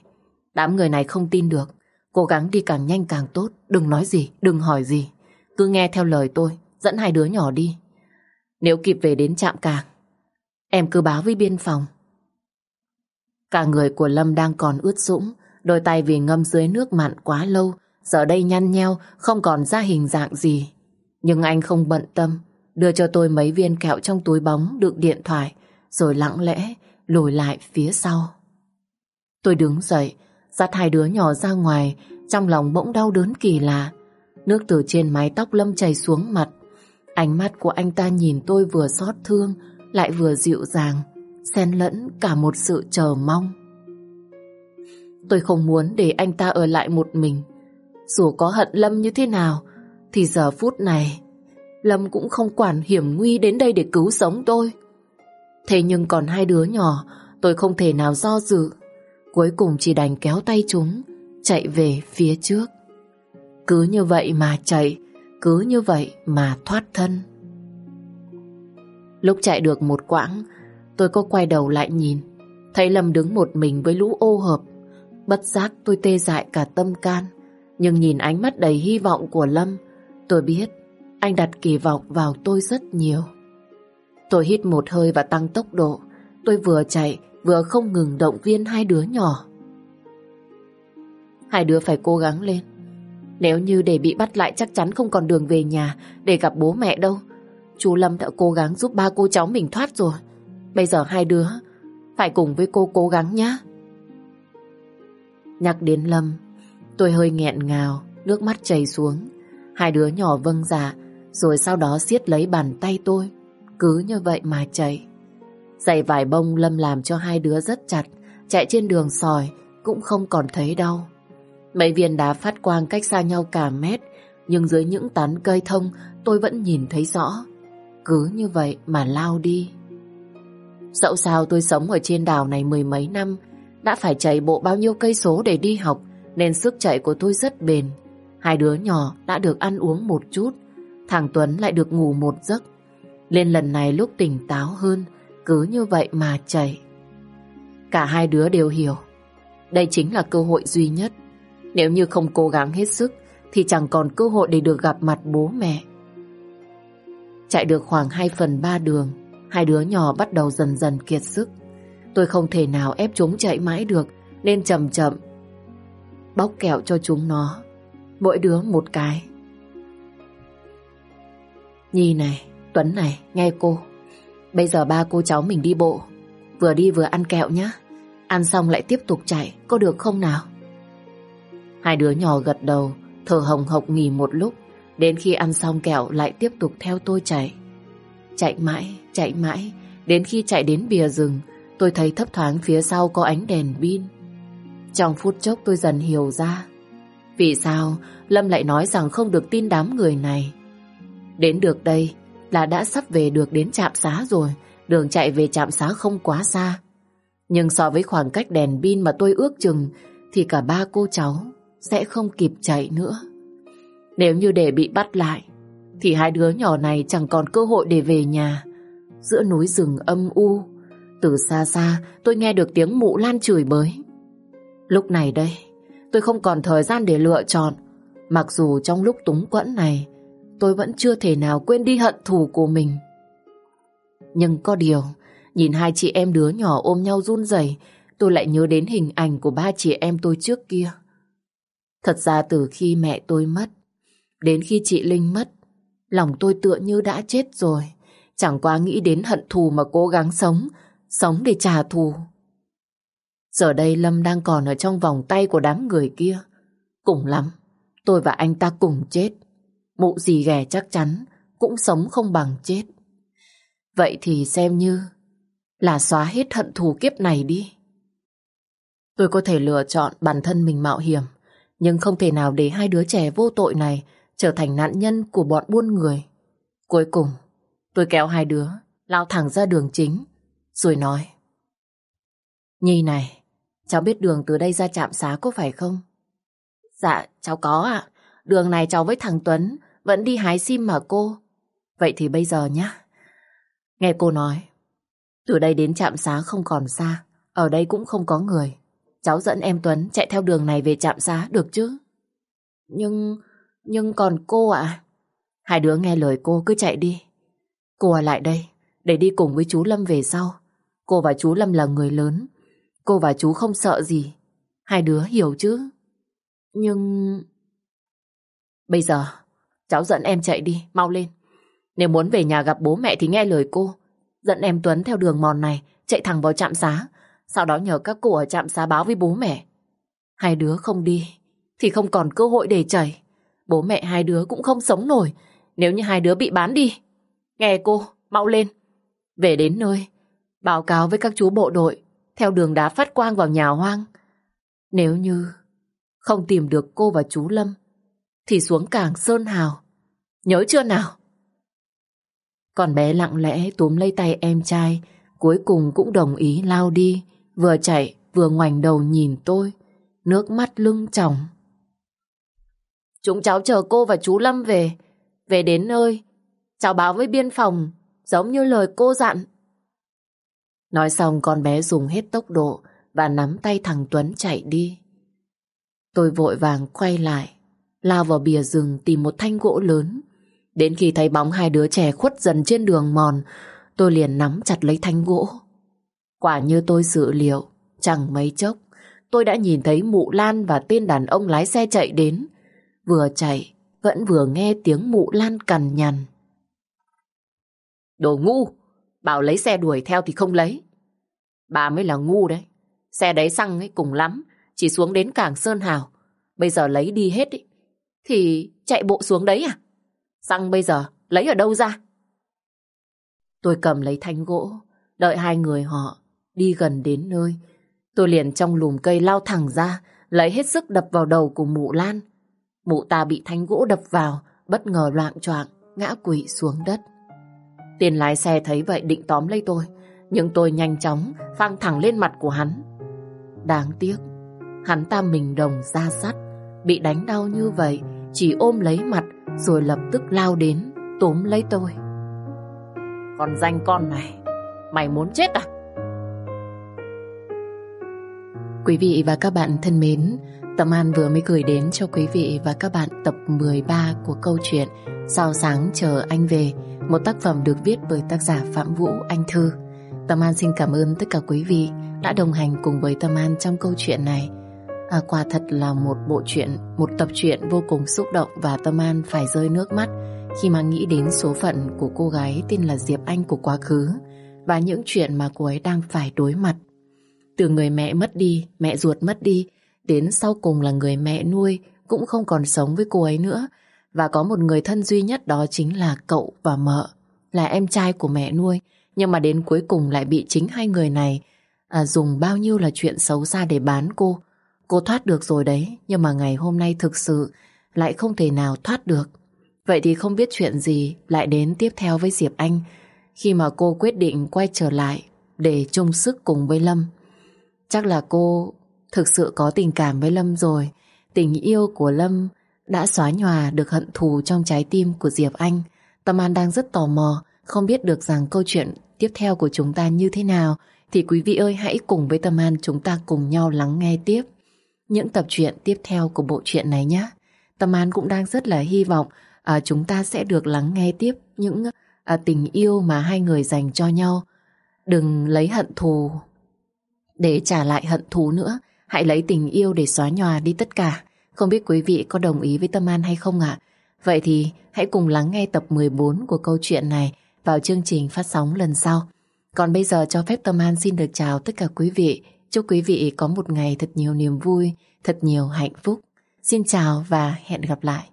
Đám người này không tin được, Cố gắng đi càng nhanh càng tốt, đừng nói gì, đừng hỏi gì. Cứ nghe theo lời tôi, dẫn hai đứa nhỏ đi. Nếu kịp về đến trạm càng, em cứ báo với biên phòng. Cả người của Lâm đang còn ướt sũng, đôi tay vì ngâm dưới nước mặn quá lâu, giờ đây nhăn nheo, không còn ra hình dạng gì. Nhưng anh không bận tâm, đưa cho tôi mấy viên kẹo trong túi bóng đựng điện thoại, rồi lặng lẽ lùi lại phía sau. Tôi đứng dậy, dắt hai đứa nhỏ ra ngoài, trong lòng bỗng đau đớn kỳ lạ. Nước từ trên mái tóc Lâm chảy xuống mặt. Ánh mắt của anh ta nhìn tôi vừa xót thương, lại vừa dịu dàng, xen lẫn cả một sự chờ mong. Tôi không muốn để anh ta ở lại một mình. Dù có hận Lâm như thế nào, thì giờ phút này, Lâm cũng không quản hiểm nguy đến đây để cứu sống tôi. Thế nhưng còn hai đứa nhỏ, tôi không thể nào do dự. Cuối cùng chỉ đành kéo tay chúng, chạy về phía trước. Cứ như vậy mà chạy, cứ như vậy mà thoát thân. Lúc chạy được một quãng, tôi có quay đầu lại nhìn, thấy Lâm đứng một mình với lũ ô hợp. Bất giác tôi tê dại cả tâm can, nhưng nhìn ánh mắt đầy hy vọng của Lâm, tôi biết anh đặt kỳ vọng vào tôi rất nhiều. Tôi hít một hơi và tăng tốc độ, tôi vừa chạy vừa không ngừng động viên hai đứa nhỏ. Hai đứa phải cố gắng lên. Nếu như để bị bắt lại chắc chắn không còn đường về nhà để gặp bố mẹ đâu. Chú Lâm đã cố gắng giúp ba cô cháu mình thoát rồi. Bây giờ hai đứa phải cùng với cô cố gắng nhé. Nhắc đến Lâm, tôi hơi nghẹn ngào, nước mắt chảy xuống. Hai đứa nhỏ vâng dạ, rồi sau đó siết lấy bàn tay tôi. Cứ như vậy mà chảy. Giày vải bông Lâm làm cho hai đứa rất chặt, chạy trên đường sỏi cũng không còn thấy đau. Mấy viên đá phát quang cách xa nhau cả mét, nhưng dưới những tán cây thông tôi vẫn nhìn thấy rõ. Cứ như vậy mà lao đi. Dẫu sao tôi sống ở trên đảo này mười mấy năm, đã phải chạy bộ bao nhiêu cây số để đi học, nên sức chạy của tôi rất bền. Hai đứa nhỏ đã được ăn uống một chút, thằng Tuấn lại được ngủ một giấc. Lên lần này lúc tỉnh táo hơn, cứ như vậy mà chạy. Cả hai đứa đều hiểu, đây chính là cơ hội duy nhất nếu như không cố gắng hết sức thì chẳng còn cơ hội để được gặp mặt bố mẹ. Chạy được khoảng 2 phần 3 đường, hai đứa nhỏ bắt đầu dần dần kiệt sức. Tôi không thể nào ép chúng chạy mãi được nên chậm chậm bóc kẹo cho chúng nó. Mỗi đứa một cái. Nhi này, Tuấn này, nghe cô. Bây giờ ba cô cháu mình đi bộ. Vừa đi vừa ăn kẹo nhé. Ăn xong lại tiếp tục chạy, có được không nào? Hai đứa nhỏ gật đầu, thở hồng hộc nghỉ một lúc, đến khi ăn xong kẹo lại tiếp tục theo tôi chạy. Chạy mãi, chạy mãi, đến khi chạy đến bìa rừng, tôi thấy thấp thoáng phía sau có ánh đèn pin. Trong phút chốc tôi dần hiểu ra, vì sao Lâm lại nói rằng không được tin đám người này. Đến được đây là đã sắp về được đến trạm xá rồi, đường chạy về trạm xá không quá xa. Nhưng so với khoảng cách đèn pin mà tôi ước chừng thì cả ba cô cháu sẽ không kịp chạy nữa. Nếu như để bị bắt lại, thì hai đứa nhỏ này chẳng còn cơ hội để về nhà. Giữa núi rừng âm u, từ xa xa tôi nghe được tiếng mụ lan chửi bới. Lúc này đây, tôi không còn thời gian để lựa chọn. Mặc dù trong lúc túng quẫn này, tôi vẫn chưa thể nào quên đi hận thù của mình. Nhưng có điều, nhìn hai chị em đứa nhỏ ôm nhau run rẩy, tôi lại nhớ đến hình ảnh của ba chị em tôi trước kia. Thật ra từ khi mẹ tôi mất, đến khi chị Linh mất, lòng tôi tựa như đã chết rồi. Chẳng qua nghĩ đến hận thù mà cố gắng sống, sống để trả thù. Giờ đây Lâm đang còn ở trong vòng tay của đám người kia. Cùng lắm, tôi và anh ta cùng chết. Mụ gì ghẻ chắc chắn cũng sống không bằng chết. Vậy thì xem như là xóa hết hận thù kiếp này đi. Tôi có thể lựa chọn bản thân mình mạo hiểm nhưng không thể nào để hai đứa trẻ vô tội này trở thành nạn nhân của bọn buôn người. Cuối cùng, tôi kéo hai đứa, lao thẳng ra đường chính, rồi nói. Nhi này, cháu biết đường từ đây ra trạm xá có phải không? Dạ, cháu có ạ. Đường này cháu với thằng Tuấn vẫn đi hái sim mà cô. Vậy thì bây giờ nhá. Nghe cô nói, từ đây đến trạm xá không còn xa, ở đây cũng không có người. Cháu dẫn em Tuấn chạy theo đường này về trạm xá được chứ? Nhưng, nhưng còn cô ạ? Hai đứa nghe lời cô cứ chạy đi. Cô ở lại đây, để đi cùng với chú Lâm về sau. Cô và chú Lâm là người lớn. Cô và chú không sợ gì. Hai đứa hiểu chứ? Nhưng... Bây giờ, cháu dẫn em chạy đi, mau lên. Nếu muốn về nhà gặp bố mẹ thì nghe lời cô. Dẫn em Tuấn theo đường mòn này, chạy thẳng vào trạm xá. Sau đó nhờ các cô ở trạm xá báo với bố mẹ. Hai đứa không đi, thì không còn cơ hội để chảy. Bố mẹ hai đứa cũng không sống nổi nếu như hai đứa bị bán đi. Nghe cô, mau lên. Về đến nơi, báo cáo với các chú bộ đội, theo đường đá phát quang vào nhà hoang. Nếu như không tìm được cô và chú Lâm, thì xuống cảng Sơn Hào. Nhớ chưa nào? Còn bé lặng lẽ túm lấy tay em trai, cuối cùng cũng đồng ý lao đi, vừa chạy vừa ngoảnh đầu nhìn tôi, nước mắt lưng tròng. Chúng cháu chờ cô và chú Lâm về, về đến nơi, cháu báo với biên phòng, giống như lời cô dặn. Nói xong con bé dùng hết tốc độ và nắm tay thằng Tuấn chạy đi. Tôi vội vàng quay lại, lao vào bìa rừng tìm một thanh gỗ lớn. Đến khi thấy bóng hai đứa trẻ khuất dần trên đường mòn, tôi liền nắm chặt lấy thanh gỗ. Quả như tôi dự liệu, chẳng mấy chốc, tôi đã nhìn thấy mụ Lan và tên đàn ông lái xe chạy đến. Vừa chạy, vẫn vừa nghe tiếng mụ Lan cằn nhằn. Đồ ngu, bảo lấy xe đuổi theo thì không lấy. Bà mới là ngu đấy. Xe đấy xăng ấy cùng lắm, chỉ xuống đến cảng Sơn Hào. Bây giờ lấy đi hết ý. Thì chạy bộ xuống đấy à? Xăng bây giờ lấy ở đâu ra? Tôi cầm lấy thanh gỗ, đợi hai người họ đi gần đến nơi. Tôi liền trong lùm cây lao thẳng ra, lấy hết sức đập vào đầu của mụ Lan. Mụ ta bị thanh gỗ đập vào, bất ngờ loạn choạng ngã quỵ xuống đất. Tiền lái xe thấy vậy định tóm lấy tôi, nhưng tôi nhanh chóng phang thẳng lên mặt của hắn. Đáng tiếc, hắn ta mình đồng ra sắt, bị đánh đau như vậy, chỉ ôm lấy mặt rồi lập tức lao đến, túm lấy tôi. Còn danh con này, mày muốn chết à? Quý vị và các bạn thân mến, Tâm An vừa mới gửi đến cho quý vị và các bạn tập 13 của câu chuyện Sao sáng chờ anh về, một tác phẩm được viết bởi tác giả Phạm Vũ Anh Thư. Tâm An xin cảm ơn tất cả quý vị đã đồng hành cùng với Tâm An trong câu chuyện này. À, quả thật là một bộ truyện, một tập truyện vô cùng xúc động và Tâm An phải rơi nước mắt khi mà nghĩ đến số phận của cô gái tên là Diệp Anh của quá khứ và những chuyện mà cô ấy đang phải đối mặt. Từ người mẹ mất đi, mẹ ruột mất đi, đến sau cùng là người mẹ nuôi cũng không còn sống với cô ấy nữa và có một người thân duy nhất đó chính là cậu và mợ, là em trai của mẹ nuôi. Nhưng mà đến cuối cùng lại bị chính hai người này à, dùng bao nhiêu là chuyện xấu xa để bán cô. Cô thoát được rồi đấy, nhưng mà ngày hôm nay thực sự lại không thể nào thoát được. Vậy thì không biết chuyện gì lại đến tiếp theo với Diệp Anh khi mà cô quyết định quay trở lại để chung sức cùng với Lâm. Chắc là cô thực sự có tình cảm với Lâm rồi. Tình yêu của Lâm đã xóa nhòa được hận thù trong trái tim của Diệp Anh. Tâm An đang rất tò mò, không biết được rằng câu chuyện tiếp theo của chúng ta như thế nào. Thì quý vị ơi hãy cùng với Tâm An chúng ta cùng nhau lắng nghe tiếp những tập truyện tiếp theo của bộ truyện này nhé. Tâm An cũng đang rất là hy vọng à, chúng ta sẽ được lắng nghe tiếp những à, tình yêu mà hai người dành cho nhau. Đừng lấy hận thù để trả lại hận thù nữa. Hãy lấy tình yêu để xóa nhòa đi tất cả. Không biết quý vị có đồng ý với Tâm An hay không ạ? Vậy thì hãy cùng lắng nghe tập 14 của câu chuyện này vào chương trình phát sóng lần sau. Còn bây giờ cho phép Tâm An xin được chào tất cả quý vị. Chúc quý vị có một ngày thật nhiều niềm vui, thật nhiều hạnh phúc. Xin chào và hẹn gặp lại.